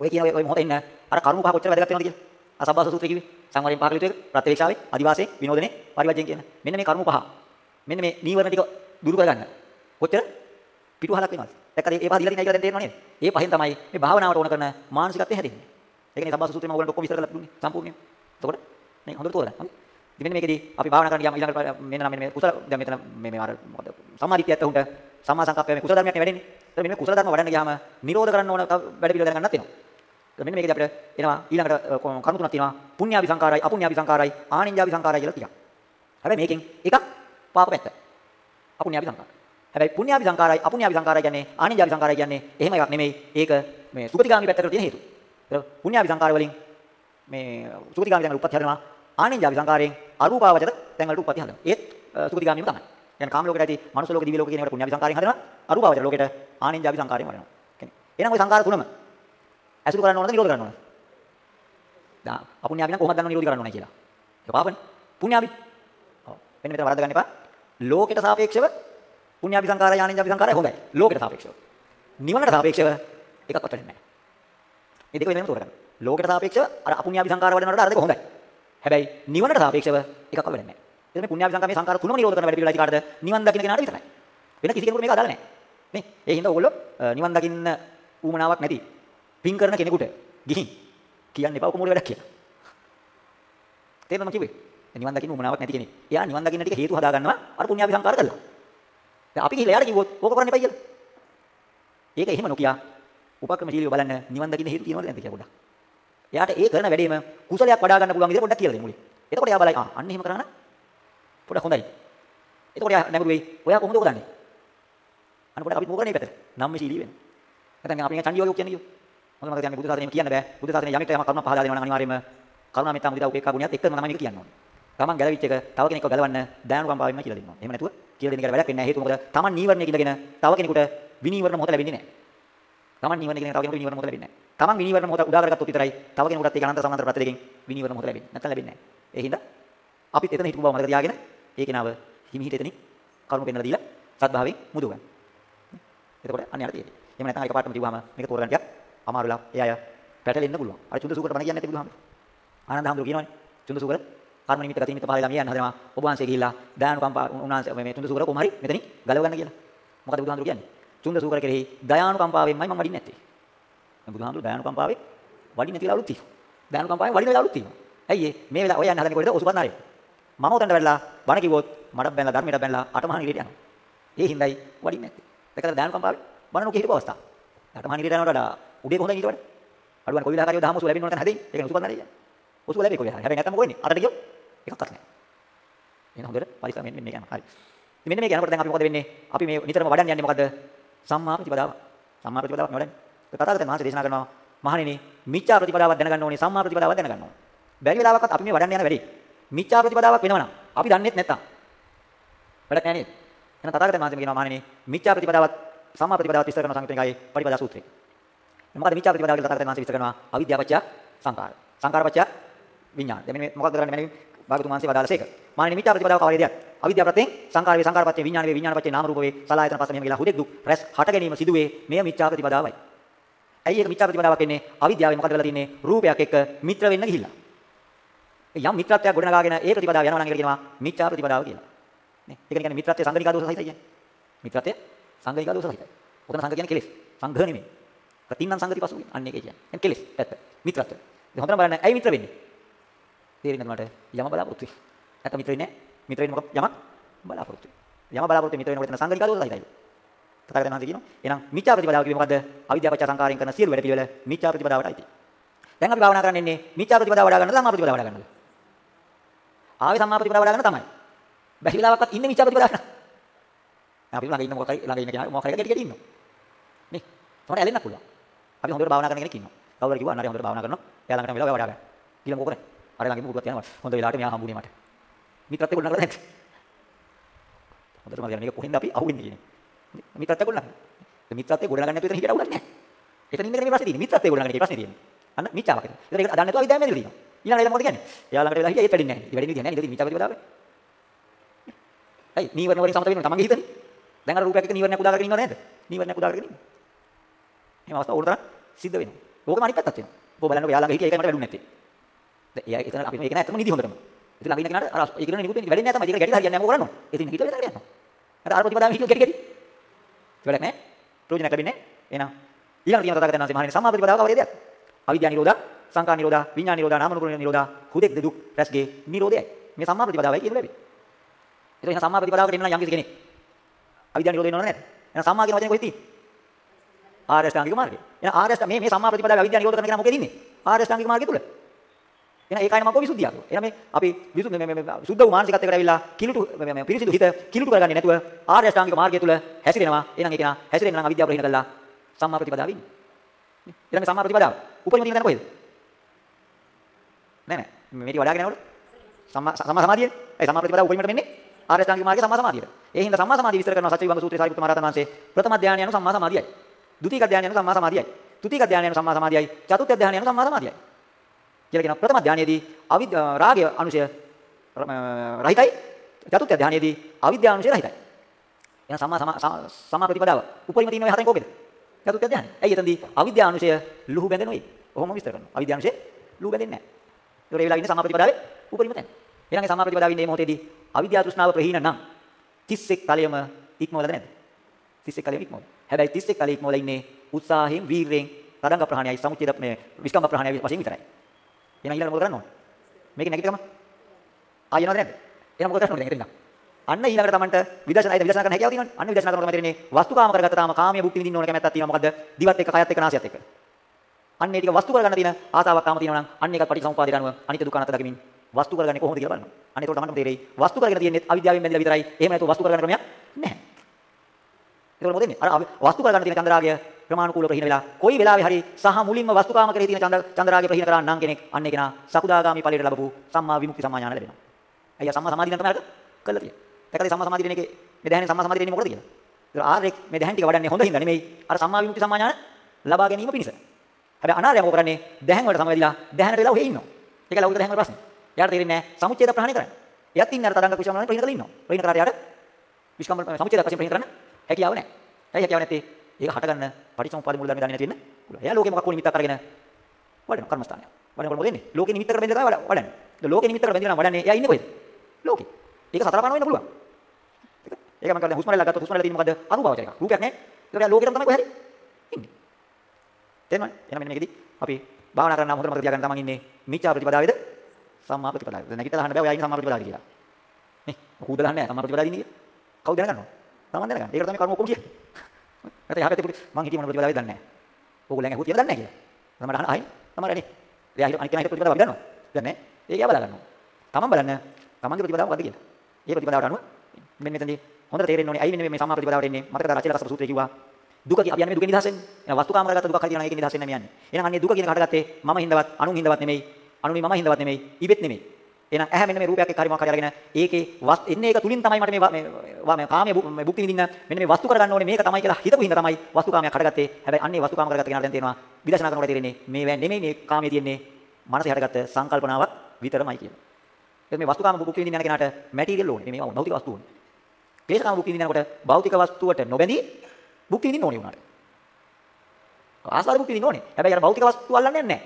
[SPEAKER 1] ඔය කියන ඔය මොහොතේ ඉන්න අර කර්ම පහ කොච්චර වැදගත් වෙනවද කියලා. අසබ්බාස සූත්‍රය කිව්වේ. සංවරයෙන් පහ කළ යුතු එක. ප්‍රත්‍යක්ෂාවේ, අදිවාසයේ, විනෝදනේ, පරිවර්ජයෙන් කියන. මෙන්න මේ කර්ම පහ. මෙන්න මේ නීවරණ ටික දුරු කරගන්න. කොච්චර පිටුහලක් වෙනවද? දැක්කද? ඒ පහ දීලා තියෙනයි කියලා දැන් තේරෙනව නේද? ඒ පහෙන් තමයි මේ භාවනාවට ඕන කරන මානසිකත්වය හැදෙන්නේ. ඒකනේ සබ්බාස සූත්‍රය මම ඔයගලන්ට ඔක්කොම විස්තර කරලා දුන්නේ සම්පූර්ණයෙන්. එතකොට මේ හොඳට තෝරගන්න. හරි. ඉතින් මෙන්න මේකෙදී අපි භාවනා කරන්න ගියාම ඊළඟට මෙන්න නම් මෙන්න මේ කුසල දැන් මෙතන මේ මේ අර මොකද සම්මාදිටියත් උන්ට සම්මා සංකප්පය මේ කුසල ධර්මයක් නෙවෙන්නේ. ඒත් මෙන්න මේ කුසල ධර්ම වඩන්න ගියාම නිරෝධ කරන්න ඕන වැඩ පිළිවෙල දැනගන්නත් වෙනවා. මෙන්න මේකදී අපිට එනවා ඊළඟට කරුණු තුනක් තියෙනවා. පුඤ්ඤාභි සංකාරයි, අපුඤ්ඤාභි සංකාරයි, ආනිඤ්ඤාභි සංකාරයි කියලා ටිකක්. හැබැයි මේකෙන් එකක් පාප පැත්ත. අපුඤ්ඤාභි සංකාර. හැබැයි පුඤ්ඤාභි සංකාරයි, අපුඤ්ඤාභි සංකාරයි කියන්නේ ආනිඤ්ඤාභි සංකාරයි කියන්නේ එහෙම එකක් නෙමෙයි. ඒක මේ සුගතිගාමි පැත්තකට තියෙන හේතු. පුඤ්ඤාවි සංකාර වලින් මේ සුගතිගාමී තැන්වල උපත් හැදෙනවා. ආනින්ජාවි සංකාරයෙන් අරූපාවචර තැන්වලට උපත් හැදෙනවා. ඒත් සුගතිගාමීම තමයි. කියන්නේ කාම ලෝකයට ඇති මනුෂ්‍ය ලෝක දිව්‍ය ලෝක කියන එකට පුඤ්ඤාවි සංකාරයෙන් හැදෙනවා. අරූපාවචර ලෝකයට ආනින්ජාවි සංකාරයෙන් වඩනවා. කියන්නේ එහෙනම් ওই සංකාර තුනම ඇසුරු කරන්න ඕනද නිරෝධ කරන්න ඕනද? දා අපුණ්‍යාවි නම් කොහොමද දන්නව නිරෝධ කරන්න ඕනයි කියලා. ඒක පාපනේ. පුණ්‍යාවි. ඔව්. මෙන්න මෙතන වරද ගන්න එපා. ලෝකයට සාපේක්ෂව පුණ්‍යාවි සංකාරය ආනින්ජාවි සංකාරය හොඳයි. ලෝකයට සාපේක්ෂව. නිවනට සාපේක්ෂව එකක් වටන්නේ නැහැ. මේ දෙක වෙනම තෝරගන්න. ලෝකයට සාපේක්ෂව අර අපුඤ්ඤාභි සංකාර වලට අර දෙක හොඳයි. හැබැයි නිවනට සාපේක්ෂව එකක්වත් වෙන්නේ නැහැ. එතන මේ පුඤ්ඤාභි සංකාර මේ සංකාර තුනම නිරෝධ කරන වැඩ පිළිවෙලයි කාටද? නිවන් දකින්න කෙනාට විතරයි. වෙන කිසි කෙනෙකුට මේක අදාළ නැහැ. නේ? ඒ හින්දා ඕගොල්ලෝ නිවන් දකින්න ඌමනාවක් නැති පින් කරන කෙනෙකුට ගිහින් කියන්න එපා කොමුඩ වැඩක් කියලා. තේරෙනවද මම කිව්වේ? නිවන් දකින්න උමනාවක් නැති කෙනෙක්. එයා නිවන් දකින්න ටික හේතු හදා ගන්නවා අර පුණ්‍යාවි සංකාර කළා. දැන් අපි ගිහලා එයාට කිව්වොත් ඕක කරන්න එපා කියලා. ඒක එහෙම නොකිය උපක්‍රමශීලීව බලන්න නිවන් දකින්න හේතු තියෙනවද නැද්ද කියලා පොඩ්ඩක්. එයාට ඒ කරන වැඩේම කුසලයක් වඩා ගන්න පුළුවන් විදිහට පොඩ්ඩක් කියලා දෙන්න මුලින්. එතකොට එයා බලයි ආ අන්න එහෙම කරා නම් පොඩ්ඩක් හොඳයි. එතකොට එයා නැගුරු වෙයි. ඔයා කොහොමද ඔක දන්නේ? අන්න පොඩ්ඩක් අපි මොකද මේ පැත්තට? නම්මශීලී වෙන්න. නැත්නම් අපි චන්ඩි යෝගයක් කියන්නේ කිව්වෝ. මම මතක තියාගන්න බුදු සාසනය කියන්න බෑ. බුදු සාසනය යමෙක්ට යමක් කරුණා පහදා දෙනවා නම් අනිවාර්යයෙන්ම කරුණා මෙත්තා මුදිතා උපේක්ඛා ගුණයත් එක්කම තමයි මේක කියන්න ඕනේ. තමන් ගැලවිච්ච එක තව කෙනෙක්ව ගලවන්න දානුකම්පාවෙන්ම කියලා දෙන්න ඕනේ. එහෙම නැතුව කියලා දෙන්න කියලා වැඩක් වෙන්නේ නැහැ. හේතුව මොකද? තමන් නීවරණයක ඉඳගෙන තව කෙනෙකුට විනීවරණ මොහොත ලැබෙන්නේ නැහැ. තමන් නීවරණයක ඉඳගෙන තව කෙනෙකුට විනීවරණ මොහොත ලැබෙන්නේ නැහැ. තමන් විනීවරණ මොහොත උදා කරගත්තොත් විතරයි තව කෙනෙකුටත් ඒක අනන්ත සමාන්තර ප්‍රත්‍ය දෙකෙන් විනීවරණ මොහොත ලැබෙන්නේ. නැත්නම් ලැබෙන්නේ නැහැ. ඒ හින්දා අපිත් එතන හිටපු බව මතක තියාගෙන ඒ කෙනාව හිමිහිට එතනින් කරුණු පෙන්නලා දීලා සත්භාවයෙන් මුදව ගන්න. එතකොට අන්න යට තියෙන්නේ. එහෙම නැත්නම් එකපාරටම කිව්වම මේක තෝරගන්න ටිකක් අමාරුලා ඒ අය පැටලෙන්න පුළුවන්. අර චුන්ද සූකරට බණ කියන්නේ නැති බුදුහාම. ආනන්ද හාමුදුරුවෝ කියනවනේ. චුන්ද සූකර කර්ම නිමිත්ත ගති නිමිත්ත පහලලා කියන්න හදනවා. ඔබ වහන්සේ ගිහිල්ලා දයානුකම්පා උන්වහන්සේ මේ චුන්ද සූකර කොහොම හරි මෙතනින් ගලව ගන්න කියලා. මොකද බුදුහාමුදුරුවෝ කියන්නේ? චුන්ද සූකර කෙරෙහි දයානුකම්පාවෙන්මයි මම වඩින්නේ නැත්තේ. මේ බුදුහාමුදුරුවෝ දයානුකම්පාවෙන් වඩින්නේ කියලා අලුත් තියෙනවා. දයානුකම්පාවෙන් වඩින වෙලාව අලුත් තියෙනවා. ඇයි ඒ මේ වෙලාව ඔය යන්නේ හදන්නේ කොහෙද? ඔසුපත් නාරේ. මම උතන්ට වැඩලා බණ කිව්වොත් මඩ බැලලා ධර්මයට බැලලා අටමහා නිරේට යනවා. ඒ හිඳයි වඩින්නේ නැත්තේ. දැකලා දයානුකම්පාවෙන් බණ නොකිය හිටපු අවස්ථාව. අටමහා නිරේට යනකොට වඩා උඩේ කොහොමද ඊට වඩා? අඩුවන් කොයි විලාකාරියෝ දහම ඔසුව ලැබෙන්න ඕන තැන හැදෙන්නේ. ඒක නුසුපත් නාරේ කියන්නේ. ඔසුව ලැබෙයි කොහේ හරි. හැබැයි නැත්තම් මොකෙන්නේ? අරට ගියොත් එකක්වත් නැහැ. එහෙනම් හොඳට පරිස්සම් වෙන්න මේක යනවා. හරි. ඉතින් මෙන්න මේක යනකොට දැන් අපි මොකද වෙන්නේ? අපි මේ නිතරම වඩන්න යන්නේ මොකද්ද? සම්මා ප්‍රතිපදාව. සම්මා ප්‍රතිපදාවක් නෙවෙයි. තථාගතයන් වහන්සේ දේශනා කරනවා මහණෙනි මිච්ඡා ප්‍රතිපදාවක් දැනගන්න ඕනේ සම්මා ප්‍රතිපදාවක් දැනගන්න ඕනේ. බැරි වෙලාවකත් අපි මේ වඩන්න යන වැඩේ මිච්ඡා ප්‍රතිපදාවක් වෙනවනම් අපි දන්නේත් නැත්තම් වැඩක් නැහැ නේද? එහෙනම් තථාගතයන් වහන්සේ කියනවා මහණෙනි මිච්ඡා ප්‍රතිපදාවත් සම්මා ප්‍රතිපදාවත් විස්තර කරන සංයුතෙන්ගායේ පටිපදා සූත්‍රයේ. මොකද මිච්ඡා ප්‍රතිපදාව කියලා තථාගතයන් වහන්සේ විස්තර කරනවා අවිද්‍යාවච්ඡ සංකාර. සංකාරපච්ඡ විඥාන. දැන් මේ මොකක්ද කරන්නේ මම භාගතුන් වහන්සේ වදාළසේක. මානෙ මිච්ඡා ප්‍රතිපදාව කවරේ දෙයක්? අවිද්‍යාව ප්‍රත්‍යයෙන් සංකාර වේ සංකාර ප්‍රත්‍යයෙන් විඥාන වේ විඥාන ප්‍රත්‍යයෙන් නාම රූප වේ සලආයතන පස්ස මෙහෙම කියලා හුදෙක් දුක් රැස් හට ගැනීම සිදුවේ මෙය මිච්ඡා ප්‍රතිපදාවයි. ඇයි ඒක මිච්ඡා ප්‍රතිපදාවක් වෙන්නේ? අවිද්‍යාවෙන් මොකද වෙලා තින්නේ? රූපයක් එක්ක මිත්‍ර වෙන්න ගිහිල්ලා. යම් මිත්‍රත්වයක් ගොඩනගාගෙන ඒ ප්‍රතිපදාව යනවා නම් ඒකට කියනවා මිච්ඡා ප්‍රතිපදාව කියලා. නේ? ඒක කියන්නේ මිත්‍රත්වයේ සංගණිකා දෝෂ සහිතයි කියන්නේ. මිත්‍රත්වයේ සංගණිකා දෝෂ සහිතයි. ඔතන සංග කියන්නේ කෙලෙස්. සංඝ නෙමෙයි. ප්‍රතින්නම් සංගති පසුබිම්. අන්න ඒකේ කියන්නේ. එන් කෙලෙස්. ඇත්ත. මිත්‍රත්වය. දැන් හොඳට බලන්න ඇයි මිත්‍ර වෙන්නේ? තේරෙන්නේ මට යම බලාපොරොත්තු වෙන්නේ. නැත්නම් මිත්‍ර වෙන්නේ නැහැ. මිත්‍ර වෙන්නේ මොකක් යමක් බලාපොරොත්තු වෙන්නේ. යම බලාපොරොත්තු මිත්‍ර වෙනකොට එතන සංගණිකා දෝෂ සහිතයි. තථාගතයන් වහන්සේ කියනවා එහෙනම් මිච්ඡා ප්‍රතිපදාව කිව්වේ මොකද්ද? අවිද්‍යාව පත්‍ය සංකාරයෙන් කරන සියලු වැඩ පිළිවෙල මිච්ඡා ප්‍රතිපදාවටයි තියෙන්නේ. දැන් අපි භාවනා කරන්න ඉන්නේ මිච්ඡා ප්‍රතිපදාව වඩා ගන්නද සම්මා ප්‍රතිපදාව වඩා ගන්නද? ආවේ සම්මා ප්‍රතිපදාව වඩා ගන්න තමයි. බැරි වෙලාවක්වත් ඉන්නේ මිච්ඡා ප්‍රතිපදාව ගන්න. අපි ළඟ ඉන්න මොකක් හරි ළඟ ඉන්න කෙනා මොකක් හරි ගැටි ගැටි ඉන්නවා. නේ? මොකට ඇලෙන්නත් පුළුවන්. අපි හොඳට භාවනා කරන කෙනෙක් ඉන්නවා. කවුරුහරි කිව්වා අන්නරේ හොඳට භාවනා කරනවා. එයා ළඟට වෙලා ඔය වඩා ගන්න. ඊළඟ මොකද? අර ළඟින් මුකුත් යනවා. හොඳ වෙලාවට මෙයා හම්බුනේ මට. මිත්‍රත්වය ගොඩනගලා නැද්ද? හොඳට මම කියන්නේ මේක කොහෙන්ද අපි අහුවෙන්නේ කියන්නේ. මිත්‍රත්වය ගොඩනගන්න. ඒ මිත්‍රත්වය ගොඩනගන්න නැතුව එතන හිටියට අවුලක් නැහැ. එතන ඉන්න එක නෙමෙයි ප්‍රශ්නේ තියෙන්නේ. මිත්‍රත්වය ගොඩනගන්න එකේ ප්‍රශ්නේ තියෙන්නේ. අන්න මිච්ඡාවක්. ඒතර ඒක අදන්නේ නැතුව අවිද්‍යාව මැදලා තියෙනවා. ඊළඟ එළ මොකද කියන්නේ? එයා ළඟට වෙලා හිටියා ඒත් වැඩින්නේ නැහැ. ඒ වැඩින්නේ කියන්නේ නැහැ. ඉතින් මිච්ඡා ප්‍රතිපදාව. ඇයි නීවරණ වලින් සමත වෙන්නේ තමන්ගේ හිතනේ. දැන් අර රූපයක් එක නීවරණයක් උදා කරගෙන ඉන්නව නේද? නීවරණයක් උදා කරගෙන ඉන්න. එහෙම අවස්ථාව ඕන තරම් සිද්ධ වෙනවා. ඕකම අනිත් පැත්තත් වෙනවා. ඔබ බලන්නකො යා ළඟ හිටිය ඒකයි මට වැඩුන්නේ නැත්තේ. දැන් එයා එතන අපි මේක නෑ ඇත්තම නිදි හොඳටම. ඉතින් ළඟ ඉන්න කෙනාට අර ඒක නේ නිකුත් වෙන්නේ වැඩින්නේ නැහැ තමයි. ඒක ගැටිලා හරියන්නේ නැහැ මොකද කරන්නේ? ඉතින් හිත විතර යනවා. අර අර ප්‍රතිපදාව හිතුව ගැටි ගැටි. වැඩක් නැහැ. ප්‍රයෝජනයක් ලැබෙන්නේ නැහැ. එහෙනම් ඊළඟට තියෙන තථාගතයන් වහන්සේ මහණෙනි සම්මා ප්‍රතිපදාව කවරේ දෙයක්? අවිද්‍යා නිරෝධා, සංකා නිරෝධා, විඥාන නිරෝධා, නාම රූප නිරෝධා, හුදෙක් දෙදුක් රැස්ගේ නිරෝධයයි. මේ සම්මා ප්‍රතිපදාවයි කියන ලැබෙන්නේ. ඒක එහෙනම් සම්මා ප්‍රතිපදාවකට එන්න නම් යම් කිසි කෙනෙක් අවිද්‍යා නිරෝධය වෙනවද නැද්ද? එහෙනම් සම්මා කියන වචනේ කොහෙද තියෙන්නේ? ආර්ය අෂ්ටාංගික මාර්ගය. එහෙනම් ආර්ය අෂ්ටාංග මේ මේ සම්මා ප්‍රතිපදාව අවිද්‍යා නිරෝධ කරන කෙනා මොකේද ඉන්නේ? ආර්ය අෂ්ටාංගික මාර්ගය තුල. එහෙනම් ඒකයි මම කෝ විසුද්ධිය අරෝ. එහෙනම් මේ අපි විසුද්ධි මේ මේ සුද්ධ වූ මානසිකත්වයකට ඇවිල්ලා කිලුටු මේ පිරිසිදු හිත කිලුටු කරගන්නේ නැතුව ආර්ය අෂ්ටාංගික මාර්ගය තුල හැසිරෙනවා. එහෙනම් ඒක නා හැසිරෙන්න නම් අවිද්‍යාව ප්‍රහීන කළා සම්මා ප්‍රතිපදාව ඉන්නේ. ඊළඟ මේ සම්මා ප්‍රතිපදාව උපරිම තියෙන තැන කොහෙද? නෑ නෑ මේටි වඩාගෙන යනකොට සම්මා සම්මා සමාධියනේ. ඒ සම්මා ප්‍රතිපදාව උපරිමට මෙන්නේ ආර්ය අෂ්ටාංගික මාර්ගය සම්මා සමාධියට. ඒ හින්දා සම්මා සමාධිය විස්තර කරනවා සත්‍ය විභංග සූත්‍රයේ සාරිපුත්ත මහ රහතන් වහන්සේ ප්‍රථම ධානය යන සම්මා සමාධියයි. ဒုတိ ය ධානය යන සම්මා සමාධියයි. තෘතීක ධානය යන සම්මා සමාධියයි. චතුර්ථ ධානය යන සම්මා සමාධියයි. කියලා කියනවා ප්‍රථම ධානයේදී අවි රාගය අනුශය රහිතයි. චතුර්ථ ධානයේදී අවිද්‍යාව අනුශය රහිතයි. එහෙනම් සම්මා සම්මා ප්‍රතිපදාව උපරිම තියෙන ඔය හතෙන් කෝකේද? චතුර්ථ ධානය. ඇයි එතනදී අවිද්‍යාව අනුශය ලුහු බැඳෙනොයි. ඔහොම විස්තර කරනවා. අවිද්‍යාව අනුශය ලුහු බැඳෙන්නේ නැහැ. ඒතර ඒ වෙලාව ඉන්නේ සම්මා ප්‍රතිපදාවේ උපරිම තැන. ඊළඟ සම්මා ප්‍රතිපදාවේ ඉන්නේ මේ මොහොතේදී අවිද්‍යාව තෘෂ්ණාව ප්‍රහීන නම් 31 තලයම ඉක්මවලද නැද්ද? 31 තලයම ඉක්මවල. හැබැයි 31 තලයේ ඉක්මවල ඉන්නේ උත්සාහයෙන්, වීරයෙන්, තරංග ප්‍රහාණයයි, සමුච්ඡේද මේ විස්කම්ම ප්‍රහාණයයි වශයෙන් විතරයි. එහෙනම් ඊළඟ මොකද කරන්න ඕනේ? මේක නැගිටගම ආයෙ යනවද නැද්ද? එහෙනම් මොකද කරන්නේ දැන් එතන? අන්න ඊළඟට Tamanට විදර්ශනා ඉද විදර්ශනා කරන්න හැකියාව තියෙනවනේ. අන්න විදර්ශනා කරනකොට තමයි තේරෙන්නේ වස්තුකාම කරගත්තාම කාමයේ භුක්ති විඳින්න ඕන කැමැත්තක් තියෙනවා. මොකද්ද? දිවත් එක්ක කයත් එක්ක නාසයත් එක්ක. අන්න ඒ ටික වස්තු කරගන්න තියෙන ආසාවක් තාම තියෙනවා නම් අන්න ඒකත් පටිච්චසමුපාදයට අනුව අනිත්‍ය දුක්ඛ අනාත්ම දකිමින් වස්තු කරගන්නේ කොහොමද කියලා බලන්න. අන්න ඒකට තමන්ට තේරෙයි. වස්තු කරගෙන තියෙන්නේ අවිද්‍යාවෙන් බැඳලා විතරයි. එහෙම නැතුව වස්තු කරගන්න ක්‍රමයක් නැහැ. ඒකවල මොකද වෙන්නේ? අර වස්තු කරගන්න තියෙන චන්ද්‍රාගය ප්‍රමාණිකූලව ප්‍රහීන වෙලා කොයි වෙලාවෙ හරි සහ මුලින්ම වස්තුකාම කරේ තියෙන චන්ද්‍ර චන්ද්‍රාගය ප්‍රහීන කරා නම් කෙනෙක් අන්න ඒක නා සකුදාගාමි ඵලයට ලැබපු සම්මා විමුක්ති සම්මා ඥාන ලැබෙනවා. අයියා සම්මා සමාධිය නම් තමයි අර කළා තියෙන්නේ. ඒකද සම්මා සමාධිය වෙන එකේ මේ දැහැනේ සම්මා සමාධිය වෙන්නේ මොකද කියලා. ඒක ආරෙක් මේ දැහැන් ටික වඩන්නේ හොඳ හින්දා නෙමෙයි අර සම්මා විමුක්ති සම්මා ඥාන ලබා ගැනීම පිණිස. හැබැයි අනාරය මොකද කරන්නේ? දැහැන් වලට සමවැදිලා දැහැනට වෙලා ඔහේ ඉන්නවා. ඒක ලෞකික දැහැන් වල ප්‍රශ්නේ. යාට තේරෙන්නේ නැහැ සමුච්ඡේද ප්‍රහාණය කරන්න. එයත් ඉන්නේ අර තරංග විශ්වමනන් ප්‍රහීන කරලා ඉන්නවා. ප්‍රහීන කරාට යාට විශ්කම්බ සමුච්ඡේද වශයෙන් ප්‍රහීන කරන්න හැකියාව නැහැ. ඇයි හැකියාව නැත්තේ? ඒක හටගන්න පටිච්චසමුප්පාද මූල ධර්ම දන්නේ නැති වෙන්න පුළුවන්. එයා ලෝකේ මොකක් වුණ නිමිත්තක් අරගෙන වඩන කර්මස්ථානය. වඩනකොට මොකද වෙන්නේ? ලෝකේ නිමිත්තකට බැඳලා තමයි වඩන්නේ. ඒ ලෝකේ නිමිත්තකට බැඳලා වඩන්නේ එයා ඉන්නේ කොහෙද? ලෝකේ. ඒක සතර පාන වෙන්න පුළුවන්. ඒක මම කියන්නේ හුස්ම රැල්ල ගත්තොත් හුස්ම රැල්ල තියෙන්නේ මොකද්ද? අරූපාවචර එකක්. රූපයක් නැහැ. ඒක ලෝකෙටම තමයි කොහේ හරි ඉන්නේ. තේරෙනවද? එහෙනම් මෙන්න මේකෙදි අපි භාවනා කරනවා හොඳට මතක තියාගන්න තමන් ඉන්නේ මිච්ඡා ප්‍රතිපදාවේද සම්මා ප්‍රතිපදාවේද? දැන් නැගිටලා අහන්න බෑ ඔයා ඉන්නේ සම්මා ප්‍රතිපදාවේ කියලා. නේ? කවුද දන්නේ නැහැ සම්මා ප්‍රතිපදාවේ ඉන්නේ කියලා. කවුද දැනගන්නව? තමන් දැනගන්න. ඒකට තමයි කර්ම ඔක්කොම කියන්නේ. නැත්නම් යහපැත්තේ පුටි මං හිටියේ මොන ප්‍රතිපදාවේද දන්නේ නැහැ. ඕගොල්ලෝ දැන් ඇහුවොත් කියලා දන්නේ නැහැ කියලා. තමයි අහන්න අහින්. තමයි නේ. එයා හිත අනිත් කෙනා හිත ප්‍රතිපදාව අපි දන්නවා. දන්නේ නැහැ. ඒක එයා බලා ගන්නවා. තමන් බලන්න තමන්ගේ ප්‍රතිපදාව මොකද්ද කියලා. ඒ ප්‍රතිපදාවට අනුව මෙන්න මෙතනදී හොඳට තේරෙන්න ඕනේ. ඇයි මෙන්න මේ සම්මා ප්‍රතිපදාවට එන්නේ? මතකද රචිත රස සූත්‍රය කිව්වා. දුක කිය අපි යන්නේ දුකෙන් නිදහස් වෙන්නේ. එහෙනම් වස්තුකාම කරගත්ත දුකක් හරි තියෙනවා ඒකෙන් නිදහස් වෙන්න මේ යන්නේ. එහෙනම් අන්නේ දුක කියන කඩගත්තේ මම හින්දවත් අනුන් හින්දවත් නෙමෙයි. අනුන් මම හින්දවත් නෙමෙයි. ඉබෙත් නෙමෙයි. එහෙනම් ඇහැ මෙන්න මේ රූපයක් එක්ක හරි මොකක් හරි අරගෙන ඒකේ එන්නේ ඒක තුලින් තමයි මට මේ මේ කාමයේ භුක්ති විඳින්න මෙන්න මේ වස්තු කරගන්න ඕනේ මේක තමයි කියලා හිතපු හින්දා තමයි වස්තුකාමයක් හටගත්තේ. හැබැයි අන්නේ වස්තුකාම කරගත්ත කෙනාට දැන් තේරෙනවා විදර්ශනා කරනකොට තේරෙන්නේ මේ වැ නෙමෙයි මේ කාමයේ තියෙන්නේ මනසේ හටගත්ත සංකල්පනාවක් විතරමයි කියලා. ඒක මේ වස්තුකාම භුක්ති විඳින්න යන කෙනාට මැටීරියල් ඕනේ. මේ භෞතික වස්තු ඕනේ. ක්ලේශකාම භුක්ති විඳිනකොට භෞතික වස්තුවට නොබැඳී භුක්ති විඳින්න ඕනේ උනාට. ආස්වාද භුක්ති විඳින්න ඕනේ. හැබැයි අර භෞතික වස්තු අල්ලන්නේ නැහැ.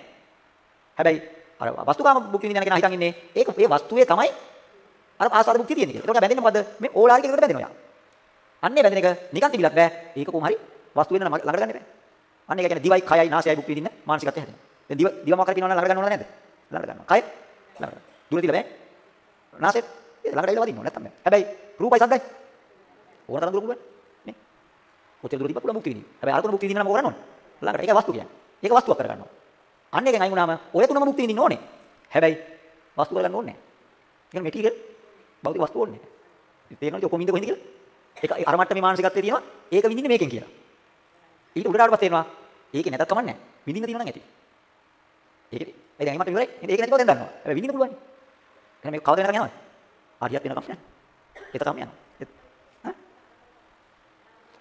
[SPEAKER 1] හැබැයි අර වස්තුකාම භුක්ති විඳින්න යන කෙනා හිතන් ඉන්නේ ඒක ඒ වස්තුවේ තමයි අර ආස්වාද භුක්තිය තියෙන්නේ කියලා. ඒකට බැඳෙන්නේ මොකද්ද? මේ ඕලාරික එකකට බැඳෙනවා යා. අන්නේ බැඳෙන එක නිකන් තිබිලත් බෑ. ඒක කොහොම හරි වස්තු වෙන ළඟට ගන්න බෑ. අන්න ඒක කියන්නේ දිවයි කයයි නාසයයි භුක්ති විඳින්න මානසිකත්වය හැදෙනවා. දැන් දිව දිව මොකක්ද කියනවනම් ළඟට ගන්න ඕන නැද්ද? ළඟට ගන්නවා. කය ළඟට. දුර තියලා බෑ. නාසෙත් ළඟට ඇවිල්ලා වදින්න ඕන නැත්තම් බෑ. හැබැයි රූපයි සද්දයි. ඕන තරම් දුර පුළුවන්. නේ? කොච්චර දුර තිබ්බත් පුළුවන් භුක්ති විඳින්න. හැබැයි අර තුන භුක්ති විඳින්න නම් මොකද කරන්න ඕන? ළඟට. ඒක වස්තු කියන්නේ. ඒක වස්තුවක් කරගන්නවා. අන්න එකෙන් අයින් වුණාම ඔය තුනම භුක්ති විඳින්න ඕනේ. හැබැයි වස්තු කරගන්න ඕනේ නැහැ. ඒක මෙටීරියල් භෞතික වස්තු ඕනේ නැහැ. ඉතින් තේරෙනවද ඔක්කොම ඉඳ කොහෙන්ද කියලා? ඒක අර මට්ටමේ මානසිකත්වයේ තියෙනවා. ඒක විඳින්නේ මේකෙන් කියලා. ඊට උඩට ආවට පස්සේ තේරෙනවා. ඒකේ නැතත් කමන්නේ නැහැ. විඳින්න තියෙනවා නම් ඇති. ඒකේ. ඒ දැන් මට ඉවරයි. ඒක නැති බව දැන් දන්නවා. හැබැයි විඳින්න පුළුවන්. එහෙනම් මේක කවද වෙනකන් යනවද? හරියට වෙනකම් යනවා. ඒක තමයි යනවා. හා?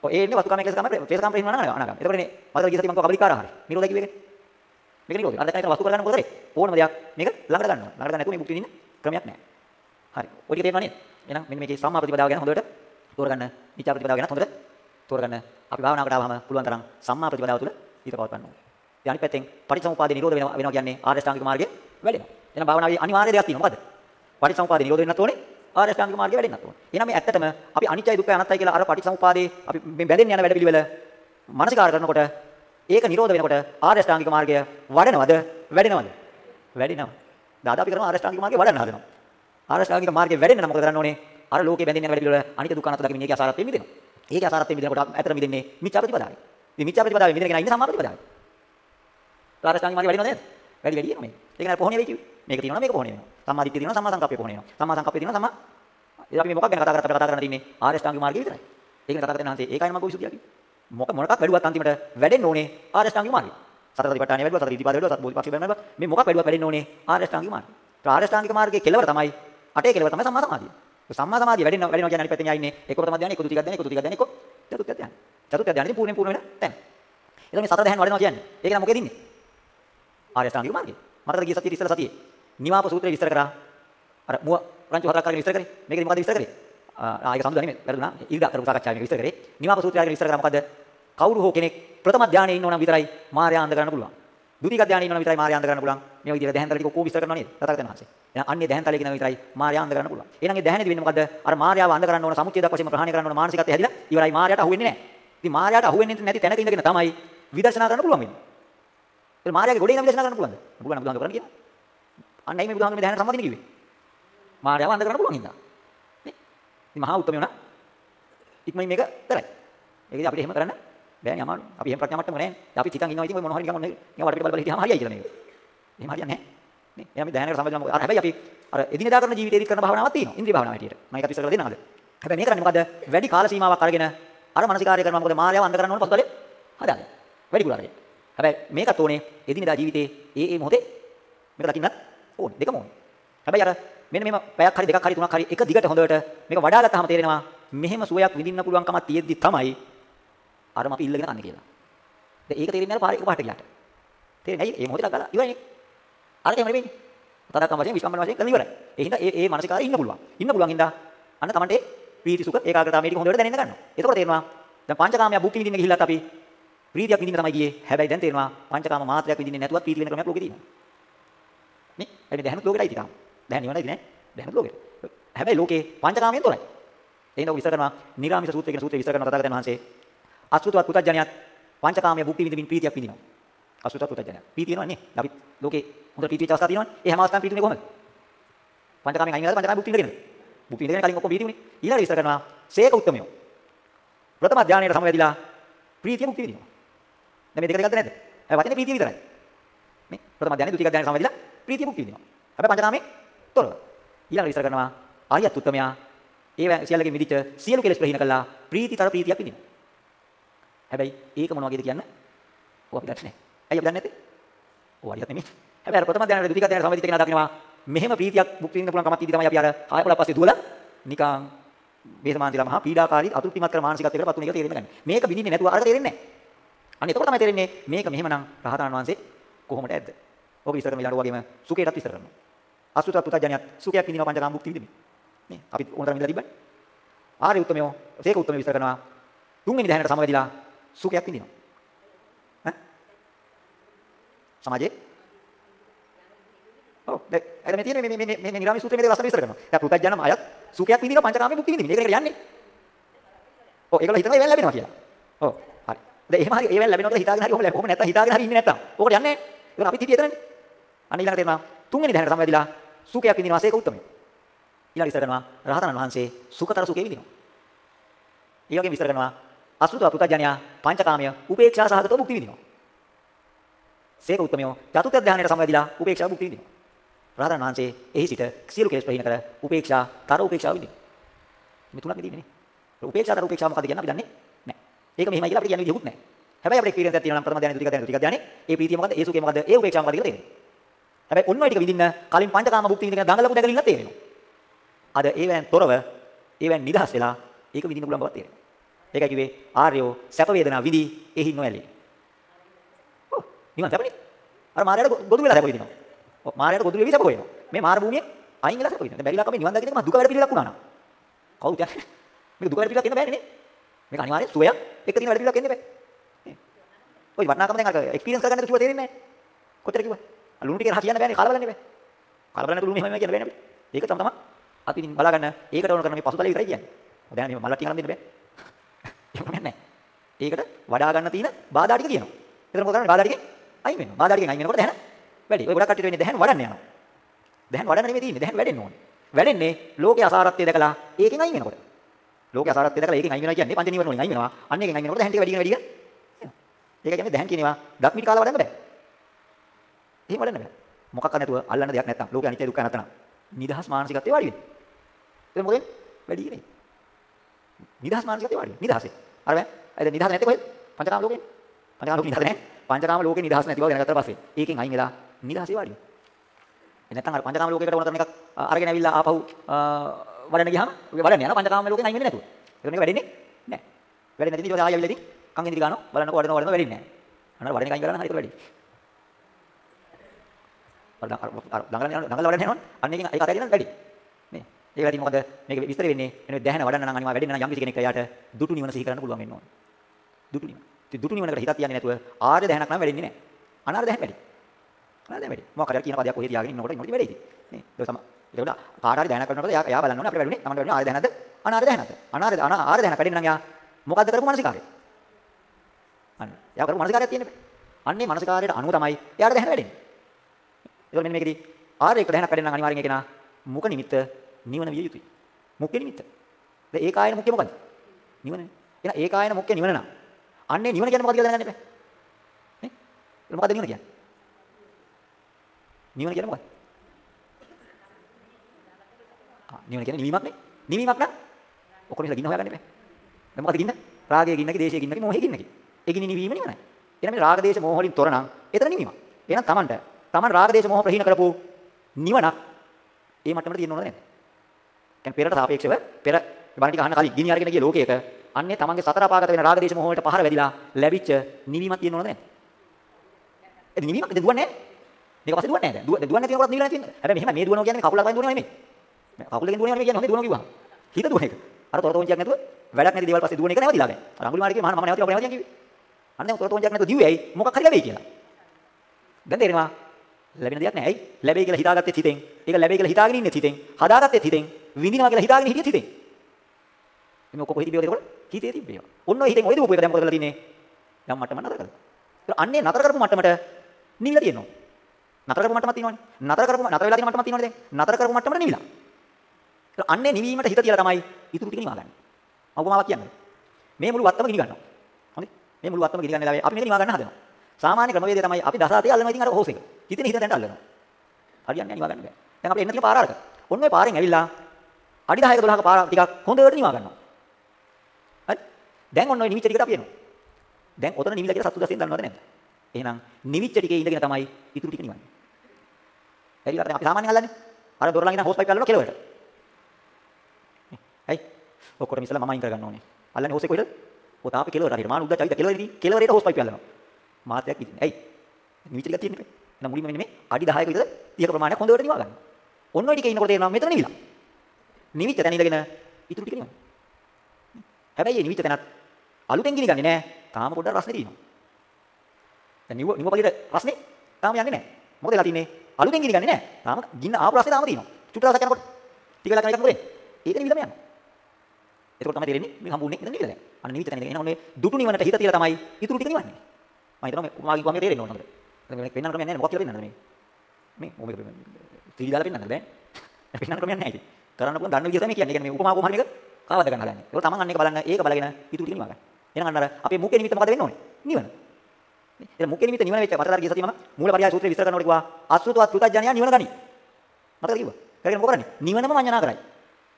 [SPEAKER 1] ඔය එන්නේ වස්තු කාමයේ ක්ලේශ කාමයේ ක්ලේශ කාමයේ ඉන්නවා නේද? අනාගම. එතකොට මේ මතක ගිය සති මම කව කබලිකාරා හරි. නිරෝධය කිව්වේ ඒකනේ. මේක නිරෝධය. අර දැන් ඒක වස්තු කරගන්න මොකද කරේ? ඕනම දෙයක් මේක ළඟට ගන්නවා. ළඟට ගන්න නැතුව මේ මුක්ති විඳින්න ක්‍රමයක් නැහැ. හරි. ඔය ටික තේරෙනව නේද? එහෙනම් මෙන්න මේකේ සම්මා ප්‍රතිපදාව ගැන හොඳට තෝරගන්න. මිත්‍යා ප්‍රතිපදාව ගැන හොඳට තෝරගන්න. අපි භාවනාවකට ආවම පුළුවන් තරම් සම්මා ප්‍රතිපදාව තුළ හිත පවත්වන්න ඕනේ. ඒ අනිත් පැත්තෙන් පටිච්චසමුපාදේ නිරෝධ වෙනවා වෙනවා කියන්නේ ආර්ය ශ්‍රාංගික මාර්ගයේ වැඩෙනවා. එහෙනම් භාවනාවේ අනිවාර්ය දෙයක් තියෙනවා. මොකද්ද? පටිච්චසමුපාදේ නිරෝධ වෙන්නත් ඕනේ. ආර්ය ශ්‍රාංගික මාර්ගයේ වැඩෙන්නත් ඕනේ. එහෙනම් මේ ඇත්තටම අපි අනිත්‍යයි දුක්ඛයි අනාත්තයි කියලා අර පටිච්චසමුපාදේ අපි මේ බැඳෙන්න යන වැඩ පිළිවෙල මානසිකාර කරනකොට ඒක නිරෝධ වෙනකොට ආර්ය ශ්‍රාංගික මාර්ගය වඩනවද? වැඩෙනවද? වැඩෙනවා. දාදා අපි කරනවා ආර්ය ශ්‍රාංගික මාර්ගය වඩන්න හදනවා. ආර්ය ශ්‍රාංගික මාර්ගයේ වැඩෙන්න නම් මොකද කරන්න ඕනේ? අර ලෝකේ බැඳෙන්න යන වැඩ පිළිවෙල අනිත්‍ය දුක්ඛ අනාත්ම දකින්න ඒකේ අසාරත්වයෙන් මිදෙනවා. ඒකේ අසාරත්වයෙන් මිදෙනකොට ඇතර මිදෙන්නේ මිච්ඡා ප්‍රතිපදාවයි. ඉතින් මිච්ඡා ප්‍රතිපදාවේ මිදෙන කෙනා ඉන්නේ සම්මා ප්‍රතිපදාවේ. ආර්ය ශ්‍රාංගික මාර්ගය වැඩිනවද නේද? වැඩි වැඩි යනවා මේක. ඒක නෑ පොහොනේ වෙයි කිව්වේ. මේක තියෙනවා මේක පොහොනේ වෙනවා. සම්මා දිට්ඨිය තියෙනවා සම්මා සංකප්පය පොහොනේ වෙනවා. සම්මා සංකප්පය තියෙනවා සම්මා ඉතින් අපි මේ මොකක් ගැන කතා කරත් අපි කතා කරන්න තියෙන්නේ ආර්ය ශ්‍රාංගික මාර්ගය විතරයි. ඒකනේ කතා කරගෙන හන්සේ ඒකයි මම කෝවිසුදියා කිව්වේ. මොක මොනකක් වැඩුවත් අන්තිමට වැඩෙන්න ඕනේ ආර්ය ශ්‍රාංගික මාර්ගය. සතර සතිපට්ඨානය වැඩුවා සතර ඉතිපාද වැඩුවා සත් බෝධිපාක්ෂික වැඩුවා මේ මොකක් වැඩුවත් වැඩෙන්න ඕනේ ආර්ය ශ්‍රාංගික මාර්ගය. ආර්ය ශ්‍රාංගික මාර්ගයේ කෙලවර තමයි අටේ කෙලවර තමයි සම්මා සමාධිය. සම්මා සමාධිය වැඩෙනවා වැඩෙනවා කියන්නේ අනිත් පැත්තෙන් යන්නේ ඒක ප්‍රථම ධානය ඒක ද්විතීක ධානය ඒක තෘතීක ධානය ඒක චතුර්ථ ධානය. චතුර්ථ ධානයදී පූර්ණ පූර්ණ වෙන තැන. එතකොට මේ සතර ධ්‍යාන වඩනවා කියන්නේ ඒක නම් මොකේද ඉන්නේ? ආර්ය ශ්‍රාංගික මාර්ගය. මතකද ගිය සතියේ ඉස්සෙල්ලා සතියේ නිවාප සූත්‍රය විස්තර කරා. අර මුව රංචු හතරක් අරගෙන විස්තර කරේ. මේකේ මොකද විස්තර කරේ? ආ ඒක සම්දුදා නෙමෙයි. වැරදුනා. ඉරිදා කරපු සාකච්ඡාවේ මේක විස්තර කරේ. නිවාප සූත්‍රය අරගෙන විස්තර කරා මොකද? කවුරු හෝ කෙනෙක් ප්‍රථම ධානයේ ඉන්නවනම් විතරයි මාර්යා අන්ධ කරන්න පුළුවන්. ද්විතීක ධානයේ ඉන්නවනම් විතරයි මාර්යා අන්ධ කරන්න පුළුවන්. මේ විදිහට දැහන්තල ටික ඔක්කොම විස්තර කරනවා නේද? තථාගතයන් වහන්සේ. එහෙනම් අන්නේ දැහන්තලේ කියන විතරයි මාර්යා අන්ධ කරන්න පුළුවන්. එහෙනම් ඒ දැහැනේදී වෙන්නේ මොකද්ද? අර මාර්යාව අන්ධ කරන්න ඕන සමුච්ඡේදයක් වශයෙන් ප්‍රහාණය කරන්න ඕන මානසිකත්වය හැදිලා ඉවරයි මාර්යාට අහුවෙන්නේ නැහැ. ඉතින් මාර්යාට අහුවෙන්නේ නැති තැනක ඉඳගෙන තමයි විදර්ශනා කරන්න පුළුවන් වෙන්නේ. ඒ මාර්යාගේ ගොඩේ ඉඳන් විදර්ශනා කරන්න පුළුවන්ද? පුළුවන් බුදුහාම කරන්න කියනවා. අන්නයි මේ බුදුහාම මේ දැහැන සම්මතින කිව්වේ. මායාව අන්ධ කරන්න පුළුවන් හින්දා. නේ? ඉතින් මහා උත්මයෝ නම් ඉක්මනින් මේක කරයි. ඒක ඉතින් අපිට එහෙම කරන්න බෑනේ අමාරු. අපි එහෙම ප්‍රඥා මට්ටමක නැහැ. අපි හිතන් ඉන්නවා ඉතින් ඔය මොනවා හරි නිකන් ඔන්න නිකන් වඩ පිට බල බල හිටියාම හරියයි කියලා මේක. එහෙම හරියන්නේ නැහැ. නේ? එයා මේ දැනකට සම්බන්ධ මොකද? අර හැබැයි අපි අර එදිනෙදා කරන ජීවිතේදීත් කරන භාවනාවක් තියෙනවා. ඉන්ද්‍රිය භාවනාව හැටියට. මම ඒකත් විස්තර කරලා දෙන්නම් අද. හැබැයි මේ කරන්නේ මොකද්ද? වැඩි කාල සීමාවක් අරගෙන අර මානසිකාර්ය කරනවා මොකද මායාව අන්ධ කරන්න ඕන පසුතලේ හදාගන්න. වැඩි කුලාරේ. හැබැයි මේකත් ඕනේ එදිනෙදා ජීවිතේ ඒ ඒ මොහොතේ මේක දකින්නත් ඕනේ. දෙකම ඕනේ. හැබැයි අර මෙන්න මේම පැයක් හරි දෙකක් හරි තුනක් හරි එක දිගට හොඳට මේක වඩා ගත්තාම තේරෙනවා මෙහෙම සුවයක් විඳින්න පුළුවන්කමක් තියෙද්දි තමයි අරම අපි ඉල්ලගෙන කන්නේ කියලා. දැන් ඒක තේරෙන්නේ නැහැ පාරේ එක පාට ගියාට. තේරෙන්නේ ඇයි? මේ මොහොතේ ගලා ඉවරයි. අරකම නෙවෙයි. තදක්කම් වශයෙන් විස්කම්බන වශයෙන් කරලා ඉවරයි. ඒ හින්දා ඒ ඒ මානසිකාරය ඉන්න පුළුවන්. ඉන්න පුළුවන් හින්දා අන්න තමන්ට ප්‍රීති සුඛ ඒකාග්‍රතාව මේ ටික හොඳට දැනෙන්න ගන්නවා. එතකොට තේරෙනවා දැන් පංචකාමයේ භුක්ති විඳින්න ගිහිල්ලාත් අපි ප්‍රීතියක් විඳින්න තමයි ගියේ. හැබැයි දැන් තේරෙනවා පංචකාම මාත්‍රයක් විඳින්නේ නැතුවත් ප්‍රීති වෙන ක්‍රමයක් ලෝකේ තියෙනවා. නේ? එන්නේ දැහැනුත් ලෝකෙටයි තියෙනවා. දැහැන් නිවනයි නෑ. දැහැනුත් ලෝකෙට. හැබැයි ලෝකේ පංචකාමයෙන් තොරයි. එහෙනම් ඔය විස්තර කරනවා නිරාමිස සූත්‍රය කියන සූත්‍රය විස්තර කරන තථාගතයන් වහන්සේ අසුතවත් පුතඥයත් පංචකාමයේ භුක්ති විඳින්න ප්‍රීතියක් විඳිනවා. අසුතවත් පුතඥය. ප්‍රීතිය වෙනවනේ. අපි ලෝකේ හොඳ ප්‍රීති වෙච්ච අවස්ථා තියෙනවනේ. ඒ හැම අවස්ථාවකම ප්‍රීතිනේ කොහොමද? පංචකාමයෙන් අයින් වෙලාද පංචකාම භුක්ති විඳිනවද? භුක්ති විඳින කලින් ඔක්කොම ප්‍රීති උනේ. ඊළඟ විස්තර කරනවා සේක උත්තමයෝ. ප්‍රථම ධානයට සමවැදිලා ප්‍රීතිය භුක්ති විඳිනවා. දැන් මේ දෙක දෙකක්ද නැද්ද? හැබැයි වචනේ ප්‍රීතිය විතරයි. නේ? ප්‍රථම ධානය, ද්විතීක ධානය සමවැදිලා ප්‍රීතිය භුක්ති විඳිනවා. හැබැයි පංචකාමයෙන් තොරව. ඊළඟ විස්තර කරනවා ආයත් උත්තමයා ඒ සියල්ලකින් මිදිච්ච සියලු කෙලෙස් ප්‍රහීන කළා ප්‍රීතිතර ප්‍රීතියක් විඳිනවා. හැබැයි ඒක මොන වගේද කියන්න? ඔය අපි දන්නේ නැහැ. ඇයි අපි දන්නේ නැත්තේ? ඔය හරියට නෙමෙයි. හැබැයි අර ප්‍රථම ධානයේ ද්විතීක ධානයේ සමවැදිච්ච කෙනා දකින්නවා මෙහෙම ප්‍රීතියක් භුක්ති විඳින්න පුළුවන් කමක් තියෙදි තමයි අපි අර ආයපල පස්සේ දුවලා නිකන් වේසමාන්තිලා මහා පීඩාකාරී අතුරුපිමත් කර මානසිකත්වයකට පත් වෙන එක තේරෙන්න ගන්න. මේක විඳින්නේ නැතුව අරක තේරෙන්නේ නැහැ. අන්න එතකොට තමයි තේරෙන්නේ මේක මෙහෙමනම් රහතන් වහන්සේ කොහොමද ඇද්ද? ඔබ විස්තර කරන ඊළඟ වගේම සුඛයටත් විස්තර කරනවා. අසුතත් පුතඥයත් සුඛයක් විඳිනවා පංචකාම භුක්ති විඳින්නේ. නේ අපි ඕනතරම් විඳලා තිබ්බනේ. ආර්ය උත්තමයෝ සේක උත්තමයෝ විස්තර කරනවා. තුන්වෙනි දැහැනට සමවැදිලා සුඛයක් විඳිනවා. ඈ? සමාජයේ ඔව් දැන් අද මේ තියෙන මේ මේ මේ මේ නිරාමී සූත්‍රයේ මේ ලස්සන විස්තර කරනවා. දැන් පුතඥනම් අයත් සුඛයක් විඳිනවා පංචකාමයේ භුක්ති විඳින්නේ. මේක නේද යන්නේ? ඔව් ඒගොල්ලෝ හිතනවා ඒවෙන් ලැබෙනවා කියලා. ඔව් හරි. දැන් එහෙම හරි ඒවෙන් ලැබෙනවා කියලා හිතාගෙන හරි කොහොම ලැබෙන්නේ? කොහොම නැත්තම් හිතාගෙන හරි ඉන්නේ නැත්තම්. ඕකට යන්නේ නැහැ. ඒක අපිත් හිතියේ එතනනේ. අන්න ඊළඟට එනවා තුන්වෙනි දැහැනට සමවැදිලා සුඛයක් විඳිනවා සේක උත්තමයි. ඊළඟ විස්තර කරනවා රහතන් වහන්සේ සුඛතර සුඛේ විඳිනවා. ඊළඟ විස්තර කරනවා අසුත පුතඥයා පංචකාමය උපේක්ෂා සහගතව භුක්ති විඳිනවා. සේක උත්තමයෝ චතුර්ථ ධානයට සමවැදිලා උපේක්ෂා භුක්ති විඳිනවා. රහතන් වහන්සේ එහි සිට සියලු කෙලෙස් ප්‍රහීන කර උපේක්ෂා තර උපේක්ෂාව විඳිනවා. මේ තුනක් විඳින්නේ නේ. උපේක්ෂා තර උපේක්ෂාව මොකක්ද කියන්නේ අපි දන්නේ නැහැ. ඒක මෙහෙමයි කියලා අපිට කියන්න විදිහකුත් නැහැ. හැබැයි අපිට එක්ස්පීරියන්ස් එකක් තියෙනවා නම් ප්‍රථම ධානය, ද්විතීක ධානය, තෘතීක ධානය, ඒ ප්‍රීතිය මොකද්ද? ඒ සුඛය මොකද්ද? ඒ උපේක්ෂාව මොකද්ද කියලා තේරෙනවා. හැබැයි ඔන්න ඔය ටික විඳින්න කලින් පංචකාම භුක්ති විඳින දඟලපු දැකලින්න තේරෙනවා. අද ඒවෙන් තොරව ඒවෙන් නිදහස් වෙලා ඒක විඳින්න පුළුවන් බවක් තේරෙනවා. ඒකයි කිව්වේ ආර්යෝ සැප වේදනා විඳි එහි නොඇලී. ඔව් නිකන් සැපනේ. අර මාරයට ගොදුරු වෙලා සැප විඳිනවා. ඔව් මාරයට ගොදුරු වෙවි සැප හොයනවා. මේ මාර භූමියේ අයින් වෙලා සැප විඳිනවා. දැන් බැරිලා කම නිවන් දකින්න එක මම දුක වැඩ පිළිලක් වුණා නම්. කවුද යන්නේ? මේක දුක වැඩ පිළිලක් එන්න බෑනේ නේ. මේක අනිවාර්යෙන් සුවයක් එක තියෙන වැඩ පිළිලක් එන්න බෑ. ඔය වටනාකම දැන් අර එක්ස්පීරියන්ස් කරගන්න කිව්ව තේරෙන්නේ නැහැ. කොච්චර කිව්වා? ලුණු ටික රහ කියන්න බෑනේ කලබල වෙන්න බෑ. කලබල නැතුළු මෙහෙම කියන්න බෑනේ අපිට. ඒක තමයි තමයි අපි ඉතින් බලා ගන්න ඒකට ඕන කරන මේ පසුතලෙ විතරයි කියන්නේ. දැන් මේ මලක් කියන්න දෙන්න බෑ. එහෙම නැහැ. ඒකට වඩා ගන්න තියෙන බාධා ටික කියනවා. එතන මොකද කරන්නේ? බාධා ටිකෙන් අයින් වෙනවා. බාධා ටිකෙන් අයින් වෙනකොට දැහන වැඩි. ඔය ගොඩක් කට්ටියට වෙන්නේ දැහන වඩන්න යනවා. දැහන වඩන්න නෙමෙයි තියෙන්නේ. දැහන වැඩෙන්න ඕනේ. වැඩෙන්නේ ලෝකේ අසාරත්වය දැකලා ඒකෙන් අයින් වෙනකොට. ලෝකේ අසාරත්වය දැකලා ඒකෙන් අයින් වෙනවා කියන්නේ පංච නීවරණ වලින් අයින් වෙනවා. අන්න ඒකෙන් අයින් වෙනකොට දැහන ටික වැඩි වෙන වැඩි වෙන. ඒක කියන්නේ දැහන කියනවා දක්මිට කාලා වඩන්න බෑ. එහෙම වඩන්න බෑ. මොකක් නැතුව අල්ලන්න දෙයක් නැත්තම් ලෝකේ අනිත්‍ය දුක්ඛ නැත්තම් නිදහස් මානසිකත්වයේ වාඩි වෙන්නේ. ඒක මොකෙන් වැඩි නේ. නිදහස් මානසිකත්වයේ වාඩි වෙන්නේ. නිදහසේ. අර බෑ. අද නිදහස නැත්තේ කොහෙද? පංචකාම ලෝකේ. පංචකාම ලෝකේ නිදහස නැහැ. පංචකාම ලෝකේ නිදහස නැති බව දැනගත්තට පස්සේ ඒකෙන් අයින් වෙලා නිදහසේ වාඩි වෙනවා. නැත්තම් අර පංචකාම ලෝකයකට ඕන තරම් එකක් අරගෙන ඇවිල්ලා ආපහු වඩන්න ගියාම වඩන්න යනවා පංචකාම ලෝකෙන් අයින් වෙන්නේ නැතුව. ඒක නෙක වැඩෙන්නේ නැහැ. වැඩෙන්නේ නැති ඉතින් ආයෙ ඇවිල්ලා ඉතින් කන් ඉදිරි ගන්නවා බලන්නකෝ වඩනවා වඩනවා වැඩෙන්නේ නැහැ. අන්න වඩන එක අයින් කරලා හරියට වැඩි. අර දඟලන යන දඟල වඩන්න යනවනේ. අන්න එකෙන් ඒක අතරින් වැඩි. නේ. ඒක වැඩි මොකද මේක විස්තර වෙන්නේ එනේ දැහැන වඩන්න නම් අනිවා වැඩෙන්න නම් යම් කිසි කෙනෙක් එයාට දුටු නිවන සිහි කරන්න පුළුවන් වෙන්න ඕනේ. දුටු නිවන. ඉතින් දුටු නිවනකට හිතක් තියන්නේ නැතුව ආර්ය දැහැනක් නම් වැඩෙන්නේ නැහැ. අනාර්ය දැහැන වැඩි. අනාර්ය දැහැන වැඩි. මොකක් හරි කියන පදයක් කොහෙද තියාගෙන ඉන්නකොට ඉන්නකොට වැඩි ඉතින්. නේ. ඒක තමයි. ඒකට කාට හරි දැහැනක් කරනකොට එයා එයා බලන්න ඕනේ අපිට වැඩුනේ. තමන්ට වැඩුනේ ආර්ය දැහැනක්ද අනාර්ය දැහැනක්ද? අනාර්ය ආර්ය දැහැනක් වැඩෙන්න නම් එයා මොකද්ද කරපු මානසිකාරය? අන්න. එයා කරපු මානසිකාරයක් තියෙන්නේ. අන්නේ මානසිකාරයට අනුව තමයි එයාට දැහැන වැඩෙන්නේ. ඒකෝ මෙන්න මේකෙදි ආර්ය එක දැහැනක් වැඩෙන්න නම් අනිවාර්යෙන් ඒක නා මුඛ නිමිත්ත නිවන විය යුතුයි. මුක්කේ නිමිත්ත. දැන් ඒකායන මුක්කේ මොකද්ද? නිවනනේ. එහෙනම් ඒකායන මුක්කේ නිවන නම්. අන්නේ නිවන කියන්නේ මොකක්ද කියලා දැනගන්න එපා. නේ? ඒක මොකද්ද නිවන කියන්නේ? නිවන කියන්නේ මොකක්ද? ආ නිවන කියන්නේ නිවීමක් නේ. නිවීමක් නම් ඔක්කොම ඉස්සලා ගින්න හොයාගන්න එපා. දැන් මොකද්ද ගින්න? රාගයේ ගින්නකි, දේශයේ ගින්නකි, මොහේ ගින්නකි. ඒ ගින්න නිවීම නිවනයි. එහෙනම් මේ රාග දේශ මොහ වලින් තොර නම් එතන නිවීමක්. එහෙනම් Tamanට Taman රාග දේශ මොහ ප්‍රහීන කරපු නිවනක් ඒ මට්ටමට තියෙන්න ඕනද නැද්ද? දැන් පෙරට සාපේක්ෂව පෙර බණ ටික අහන්න කලින් ගිනි අරගෙන ගිය ලෝකයක අන්නේ තමන්ගේ සතර අපාගත වෙන රාග දේශ මොහ වලට පහර වැදිලා ලැබිච්ච නිවීමක් තියෙන්න ඕනද නැද්ද? ඒ නිවීමක් දැන් දුවන්නේ නැහැ. මේක පස්සේ දුවන්නේ නැහැ දැන්. දුව දුවන්නේ නැති කෙනෙකුට නිවිලා තියෙනවා. හැබැයි මෙහෙම මේ දුවනවා කියන්නේ කකුල අරගෙන දුවනවා නෙමෙයි. කකුලෙන් දුවනවා නෙමෙයි කියන්නේ හොඳේ දුවනවා කිව්වා. හිත දුවන එක. අර තොරතෝංචියක් නැතුව වැඩක් නැති දේවල් පස්සේ දුවන එක නැවතිලා බෑ. අර අඟුලිමාල කිව්වේ මම නැවතිලා නැවතිලා කිව්වේ. අන්න දැන් තොරතෝංචියක් නැතුව දිව්වේ ඇයි? මොකක් හරි ලැබෙයි කියලා. දැන් තේරෙනවා ලැබෙන දෙයක් නැහැ. ඇයි? ලැබෙයි කියලා හිතාගත්තේ හිතෙන්. ඒක ලැබෙයි කියලා හිතාගෙන ඉන්නේ හිතෙන්. හදාගත්තේ හිතෙන්. විඳිනවා කියලා හිතාගෙන හිටියත් හිතෙන්. මේ ඔක්කොම කොහෙද තිබ්බේ ඒකට? හිතේ තිබ්බේ. ඔන්න ඔය හිතෙන් ඔය දුවපු එක දැන් මොකද කරලා තින්නේ? යම් මට්ටම නතර කරලා. ඒක අන්නේ නතර කරපු මට්ටමට නිවිලා තියෙනවා. නතර කරපු මට්ටමක් තියෙනවනේ. නතර කරපු නතර වෙලා තියෙන මට්ටමක් තියෙනවනේ දැන්. නතර කරපු මට්ටමට නිවිලා. ඒක අන්නේ නිවීමට හිත තියලා තමයි ඉතුරු ටික නිවා ගන්න. අවුමාවක් කියන්නේ. මේ මුළු වත්තම ගිනි ගන්නවා. හරි? මේ මුළු වත්තම ගිනි ගන්න වෙලාවේ අපි මේක නිවා ගන්න හදනවා. සාමාන්‍ය ක්‍රමවේදය තමයි අපි දසාතේ අල්ලනවා ඉතින් අර හොස් එක. හිතෙන හිත දැන්ට අල්ලනවා. හරියන්නේ නැහැ නිවා ගන්න බෑ. දැන් අපි එන්න තියෙන පාර අරක. ඔන්න ඔය පාරෙන් ඇවිල්ලා අඩි 10ක 12ක පාර ටිකක් හොඳට නිවා ගන්නවා. හරි? දැන් ඔන්න ඔය නිවිච්ච ටිකට අපි එනවා. දැන් ඔතන නිවිලා කියලා සතු දසෙන් දන්නවද නැද්ද? එහෙනම් නිවිච්ච ටිකේ ඉඳගෙන තමයි ඉතුරු ටික නිවන්නේ. හරි අපි සාමාන්‍යයෙන් අල්ලන්නේ. අර දොර ළඟින් හොස් පයිප් අල්ලනවා කෙලවරට. හයි. ඔක්කොටම ඉස්සලා මම අයින් කරගන්න ඕනේ. අල්ලන්නේ හොස් එක කොහෙද? ඔය තාපේ කෙලවර හරියට මාන උද්දච්ච අයිද කෙලවරේදී කෙලවරේට හොස් පයිප් අල්ලනවා. මාත්‍යක් ඉතින්. ඇයි? නිවිච්ච ටිකක් තියෙන්නේ. එහෙනම් මුලින්ම මෙන්න මේ අඩි 10ක විතර 30ක ප්‍රමාණයක් හොඳට නිවා ගන්න. ඔන්න ඔය ටිකේ ඉන්නකොට තේරෙනවා මෙතන නිවිලා. නිවිච්ච තැන ඉඳගෙන ඉතුරු ටික නිවන්නේ. හැබැයි මේ නිවිච්ච තැනත් අලුතෙන් ගිනි ගන්නේ නැහැ. තාම පොඩ්ඩක් රස්නේ තියෙනවා. දැන් නිව නිව පළියට රස්නේ තාම යන්නේ නැහැ. මොකද වෙලා තින්නේ? අලුතෙන් ගිනි ගන්නේ නැහැ. තාම ගින්න ආපු රස්නේ තාම තියෙනවා. චුට්ට දවසක් යනකොට ටික වෙලා කරන එකක් මොකද? ඒක නිවිලම යනවා. එතකොට තමයි තේරෙන්නේ මේ හම්බුනේ ඉතින් නිවිලා දැන්. අන්න නිවිච්ච තැන ඉඳගෙන එනවා මේ දුටු නිවනට හිත තියලා තමයි ඉතුරු ටික නිවන්නේ. මම හිතනවා මේ උපමාකින් කිව්වම තේරෙන්න ඕන හොඳට. දැන් මේක පෙන්වන්න ක්‍රමයක් නැහැ මොකක් කියලා පෙන්වන්නද මේ? මේ මොකද ත්‍රිවිධ දාලා පෙන්වන්නද බෑ? පෙන්වන්න ක්‍රමයක් නැහැ ඉතින්. කරන්න පුළුවන් දන්න විදිහ තමයි කියන්නේ. කියන්නේ මේ උපමා උපමාන එක කාවද ගන්න හදන්නේ. ඒක තමන් අන්න එක බලන්න ඒක බලගෙන ඉතුරු ටික නිවා ගන්න. එහෙනම් අන්න අර අපේ මුඛේ නිමිත්ත මොකද වෙන්න ඕනේ? නිවන. නේ? එහෙනම් මුඛේ නිමිත්ත නිවන වෙච්ච මතදාර ගිය සතිය මම මූලපරියාය සූත්‍රය විස්තර කරනකොට කිව්වා අසුතවත් කෘතඥයා නිවන ගනි. මතකද කිව්වා? කරගෙන මොකද කරන්නේ? නිවනම මඤ්ඤණා කරයි.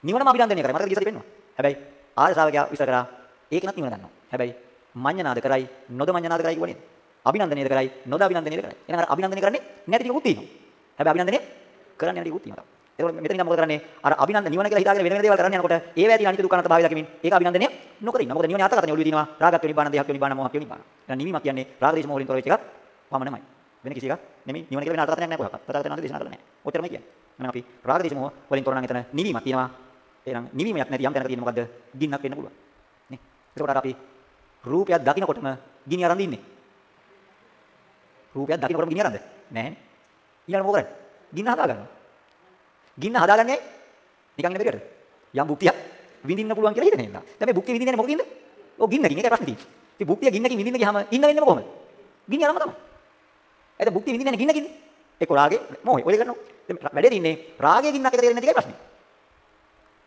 [SPEAKER 1] නිවනම අභිනන්දනය කරයි. මතකද ගිය සතිය පෙන්නවා. හැබැයි ආර්ය ශ්‍රාවකයා විස්තර කරා ඒකනත් නිවන ගන්නවා. හැබැයි මඤ්ඤණාද කරයි නොද මඤ්ඤණාද කරයි කිව්වනේ. අභිනන්දනයද කරයි නොද අභිනන්දනයද කරයි. එහෙනම් අර අභිනන්දනය කරන්නේ නැති ටිකකුත් තියෙනවා. හැබැයි අභිනන්දනය කරන්නේ නැති ටිකකුත් තියෙනවා. ඒකෝ මෙතන ඉඳන් මොකද කරන්නේ? අර අභිනන්දන නිවන කියලා හිතාගෙන වෙන වෙන දේවල් කරන්න යනකොට ඒ වැටි අනිත්‍ය දුක්ඛ අනාත්ම භාවය දකිමින් ඒක අභිනන්දනය නොකර ඉන්න. මොකද නිවනේ අර්ථකථනය ඔළුවේ තියෙනවා. රාගත් නිබ්බාන දේහක් නිබ්බාන මොහක් නිබ්බාන. එහෙනම් නිවීමක් කියන්නේ රාග දේශ මොහොලින් තොර වෙච්ච එකක් පමණමයි. වෙන කිසි එකක් නෙමෙයි. නිවන කියලා වෙන අර්ථකථනයක් නැහැ කොහොමද? ප්‍රතාපතන අන්ත දේශනා කරලා නැහැ. ඔච්චරමයි කියන්නේ. එහෙනම් අපි රාග දේශ මොහ වලින් තොර නම් එතන නිවීමක් තියෙනවා. එහෙනම් නිවීමක් නැති යම් තැනක තියෙන මොකද්ද? ගින්නක් වෙන්න පුළුවන්. නේ? ඒකට අපි රූපයක් දකින්නකොටම ගිනි අරන් ඉන්නේ. රූපයක් දකින්නකොටම ගිනි අරන්ද? නැහැ. ඊළඟ මොකද කරන්නේ? ගින්න හදා ගන්නවා. ගින්න හදාගන්නේ ඇයි? නිකන් ඉන්න බැරියට. යම් බුක්තියක් විඳින්න පුළුවන් කියලා හිතන හින්දා. දැන් මේ බුක්තිය විඳින්නේ මොකකින්ද? ඔය ගින්නකින්. ඒකයි ප්‍රශ්නේ තියෙන්නේ. ඉතින් බුක්තිය ගින්නකින් විඳින්න ගියාම ඉන්න වෙන්නේ කොහොමද? ගින්න යනම තමයි. එතන බුක්තිය විඳින්නේ නැහැ ගින්නකින්. ඒක රාගේ මොහේ ඔය කරනවා. දැන් වැඩේ තින්නේ රාගේ ගින්නක් එක තේරෙන්නේ නැති එකයි ප්‍රශ්නේ.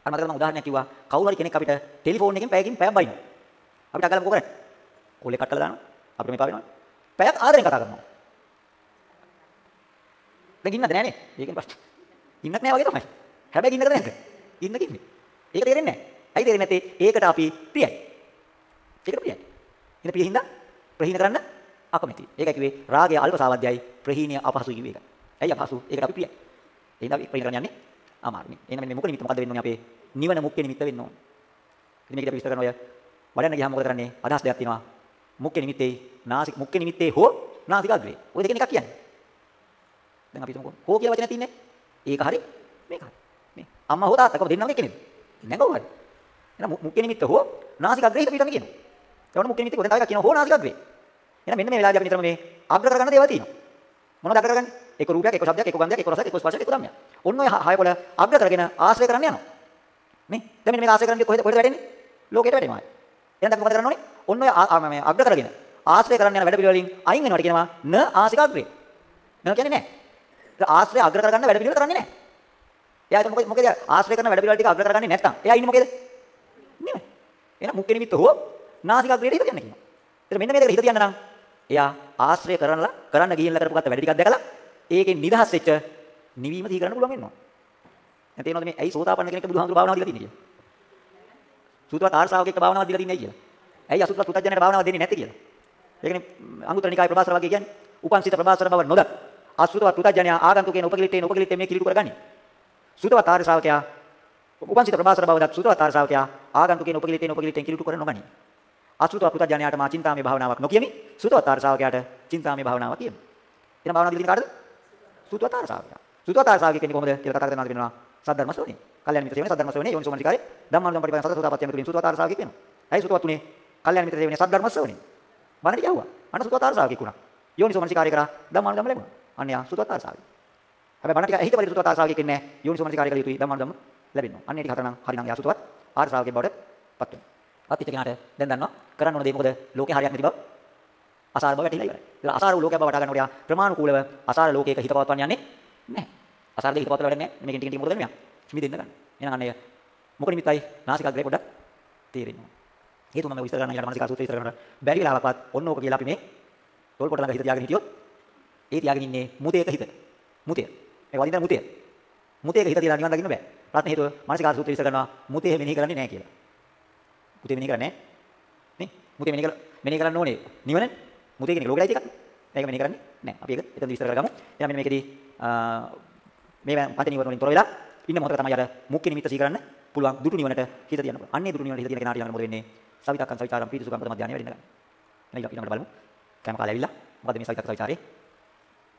[SPEAKER 1] අර මතකද මම උදාහරණයක් කිව්වා. කවුරු හරි කෙනෙක් අපිට ටෙලිෆෝන් එකෙන් පැයකින් පැයක් බයිනවා. අපිට අකල මොකද කරන්නේ? කෝල් එක කට් කරලා දානවා. අපිට මේ පා වෙනවා. පැයක් ආදරෙන් කතා කරනවා. දැන් ගින්නද නැහනේ. ඒකෙන් ප්‍රශ්නේ. ඉන්නත් නෑ වගේ තමයි. හැබැයි ඉන්නකද නැද්ද? ඉන්න කිව්වේ. ඒක තේරෙන්නේ නෑ. ඇයි තේරෙන්නේ නැත්තේ? ඒකට අපි ප්‍රියයි. ඒකට ප්‍රියයි. ඉන්න ප්‍රිය හින්දා ප්‍රහීන කරන්න අකමැති. ඒකයි කිව්වේ රාගය අල්පසාවද්‍යයි ප්‍රහීනය අපහසුයි කිව්වේ ඒක. ඇයි අපහසු? ඒකට අපි ප්‍රියයි. ඒ හින්දා අපි ප්‍රහීන කරන්න යන්නේ අමාරුයි. එහෙනම් මේ මොකද නිමිත්ත මොකද්ද වෙන්න ඕනේ අපේ? නිවන මුක්කේ නිමිත්ත වෙන්න ඕනේ. ඉතින් මේකට අපි විස්තර කරන ඔය වඩන්න ගියාම මොකද කරන්නේ? අදහස් දෙකක් තියෙනවා. මුක්කේ නිමිත්තේ නාසික මුක්කේ නිමිත්තේ හෝ නාසිකාග්‍රේ. ඔය දෙකෙන් එකක් කියන්නේ. දැන් අපි හිතමුකෝ. හෝ කියලා වචනයක් තියෙන්නේ. ඒක හරි මේක හරි. මේ අම්මා හෝ තාත්තා කව දෙන්නම එක්කෙනෙක්. ඉන්නේ කවුරු හරි. එහෙනම් මුඛ්‍ය නිමිත්ත හෝ නාසිකාග්‍රේ හිත පිටන්න කියනවා. ඒවන මුඛ්‍ය නිමිත්ත කොහෙන්ද තව එකක් කියනවා හෝ නාසිකාග්‍රේ. එහෙනම් මෙන්න මේ වෙලාවදී අපි නිතරම මේ අග්‍ර කරගන්න දේවල් තියෙනවා. මොනවද අග්‍ර කරගන්නේ? එක රූපයක්, එක ශබ්දයක්, එක ගන්ධයක්, එක රසයක්, එක ස්පර්ශයක්, එක ධම්මයක්. ඔන්න ඔය හය කොළ අග්‍ර කරගෙන ආශ්‍රය කරන්න යනවා. නේ? දැන් මෙන්න මේක ආශ්‍රය කරන්නේ කොහෙද කොහෙද වැටෙන්නේ? ලෝකයට වැටෙනවා. එහෙනම් අපි මොකද කරන්න ඕනේ? ඔන්න ඔය මේ අග්‍ර කරගෙන ආශ්‍රය කරන්න යන වැඩ පිළිවෙලින් අයින් වෙනවට කියනවා න ආසිකාග්‍රේ. න කියන්නේ නැහැ. ආශ්‍රය අග්‍ර කරගන්න වැඩ පිළිවෙල කරන්නේ නැහැ. එයා ඒක මොකද මොකද ආශ්‍රය කරන වැඩ පිළිවෙල ටික අග්‍ර කරගන්නේ නැත්තම් එයා ඉන්නේ මොකේද? නෙමෙයි. එහෙනම් මුක්කේ නිමිත්ත හෝ නාසිකාග්‍රේට හිත තියන්න කියනවා. ඒතර මෙන්න මේකට හිත තියන්න නම් එයා ආශ්‍රය කරනලා කරන්න ගිහිල්ලා කරපු ගත්ත වැඩ ටිකක් දැකලා ඒකෙන් නිදහස් වෙච්ච නිවීම සිහි කරන්න පුළුවන් වෙනවා. දැන් තේරෙනවද මේ ඇයි සෝතාපන්න කෙනෙක්ට බුදුහාමුදුරු භාවනාව දීලා තින්නේ කියලා? සූතවත් ආර්ශාවකෙක්ට භාවනාව දීලා තින්නේ කියලා. ඇයි අසුතවත් පුතඥයට භාවනාව දෙන්නේ නැත්තේ කියලා. ඒකනේ අංගුත්තර නිකාය ප්‍රභාසර වගේ කියන්නේ. උපන්සිත ප්‍රභාසර බව නොදත්. අසුතවත් පුතඥයා ආගන්තුකේන උපකිලිටේන උපකිලිටේ මේ කිලිටු කරගන්නේ. සූතවත් ආර්ය ශ්‍රාවකයා උපන්සිත ප්‍රභාසර බව දත් සූතවත් ආර්ය ශ්‍රාවකයා ආගන්තුකේන උපකිලිටේන උපකිලිටෙන් කිලිටු කර නොගනී. අසුතවත් පුතඥයාට මා චින්තාමේ භාවනාවක් නොකියමි. සූතවත් ආර්ය ශ්‍රාවකයාට චින්තාමේ භාවනාව කියමි. එන භාවනාව දීලා කාටද? සූතවත් ආර්ය ශ්‍රාවකයා. සූතවත් ආර්ය ශ්‍රාවකයා කියන්නේ කොහොමද කියලා කතා කරනවා කියනවා. සද්ධර්ම ශ්‍රවණේ. කල්යාණ මිත්‍ර සේවනේ සද්ධර්ම ශ්‍රවණේ යෝනිසෝ මනසිකාරේ ධම්මානුධම් පටිපදාන සතර සෝතාපට්ඨිය මෙතුලින් සූතවත් ආර්ය ශ්‍රාවකයෙක් වෙනවා. ඇයි සූතවත් උනේ? කල්යාණ මිත්‍ර සේවනේ සද්ධර්ම ශ්‍රවණේ. බණ ටික ඇහුවා. අන්න සූතවත් ආර්ය ශ්‍රාවකයෙක් වුණා. යෝනිසෝ මනසිකාරය කරා ධම්මානුධම් ලැබුණා. අන්න යා සූතවත් ආර්ය ශ්‍රාවකයෙක්. හැබැයි බණ ටික ඇහිත පරිදි සූතවත් ආර්ය ශ්‍රාවකයෙක් ඉන්නේ නැහැ. යෝනිසෝ මනසිකාරය කළ යුතුයි ධම්මානුධම් ලැබෙනවා. අන්න ඒ ටික හතරනම් හරිනම් යා සූතවත් ආර්ය ශ්‍රාවකයෙක් බවට පත් වෙනවා. අත්විත කෙනාට දැන් දන්නවා කරන්න ඕන දේ මොකද? ලෝකේ හරියක් නැති බව. අසාර බව වැටිලා ඉවරයි. ඒක අසාර වූ ලෝකයක් බව වටා ගන්නකොට යා ප්‍රමාණිකූලව අසාර ලෝකයක හිත පවත්වන්න යන්නේ නැහැ. අසාර දෙක හිත පවත්වලා වැඩක් නැහැ. මේකෙන් ටික ටික මොකද කරන්නේ? මිදෙන්න ගන්න. එහෙනම් අන්න ඒ මොකද නිමිත්තයි නාසිකාග්‍රේ පොඩ්ඩක් තේරෙනවා. ඒ තුනම විස්තර කරන්න ඊට මානසික සූත්‍රය විස්තර කරන්න බැරි වෙලාවකවත් ඔන්න ඕක කියලා අපි මේ තොල් කොට ළඟ හිත තියාගෙන හිටියොත් ඒ තියාගෙන ඉන්නේ මුතේක හිත. මුතේ. මේ වදින මුතේ. මුතේක හිත තියලා නිවන් දකින්න බෑ. රත්න හේතුව මානසික සූත්‍රය විස්තර කරනවා මුතේ මෙනෙහි කරන්නේ නැහැ කියලා. මුතේ මෙනෙහි කරන්නේ නේ? මුතේ මෙනෙහි කළ මෙනෙහි කරන්න ඕනේ නිවන. මුතේ කියන්නේ ලෝකයයි එකක්. මේක මෙනෙහි කරන්නේ නැහැ. අපි ඒක එතන විස්තර කරගමු. එහෙනම් මෙන්න මේකෙදී මේ පංච නිවන වලින් තොර වෙලා ඉන්න මොහොතක තමයි අර මුක්ක නිමිත්ත සී කරන්න පුළුවන් දුටු නිවනට හිත තියන්න පුළුවන්. අන්නේ දුටු නිවනට හිත තියන කෙනාට ඊළඟට මොකද වෙන්නේ? සවිතක්කං සවිචාරම් පීති සුඛං ප්‍රථම ධානය වැඩෙන්න ගන්න. එහෙනම් ඊළඟට බලමු. කැම කාලේ ඇවිල්ලා මොකද මේ සවිතක්ක සවිචාරේ?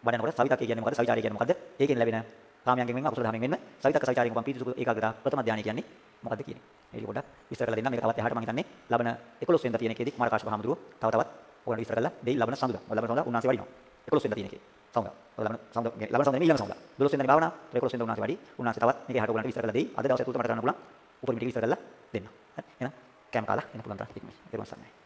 [SPEAKER 1] වඩනකොට සවිතක්කේ කියන්නේ මොකද? සවිචාරය කියන්නේ මොකද? ඒකෙන් ලැබෙන කාමයන්ගෙන් වෙන අකුසල ධර්මයෙන් වෙන්න සවිතක්ක සවිචාරයෙන් උපන් පීති සුඛ ඒකාග්‍රතාව ප්‍රථම ධානය කියන්නේ මොකද්ද කියන්නේ? ඒක පොඩ්ඩක් විස්තර කරලා දෙන්න. මේක තවත් එහාට මම හිතන්නේ ලබන 11 වෙනිදා තියෙන එකේදී කුමාර කාශ්‍යප හාමුදුරුවෝ තව තවත් ඕගොල්ලෝ විස්තර කරලා දෙයි ලබන සඳුදා. ලබන සඳුදා උන්වහන්සේ වඩිනවා. 11 වෙනිදා තියෙන එකේ. සමුදා. ලබන සමුදා ලබන සමුදා ඊළඟ සමුදා. 12 වෙනිදා භාවනා 11 වෙනිදා උන්වහන්සේ වැඩි. උන්වහන්සේ තවත් මේක එහාට ඕගොල්ලන්ට විස්තර කරලා දෙයි. අද දවසේ තුත මට කරන්න පුළුවන්. උපරිම ටික විස්තර කරලා දෙන්න. හරි. එහෙනම් කැම කාලා එන්න පුළුවන් තරම් ඉක්මනට. ඊට පස්සේ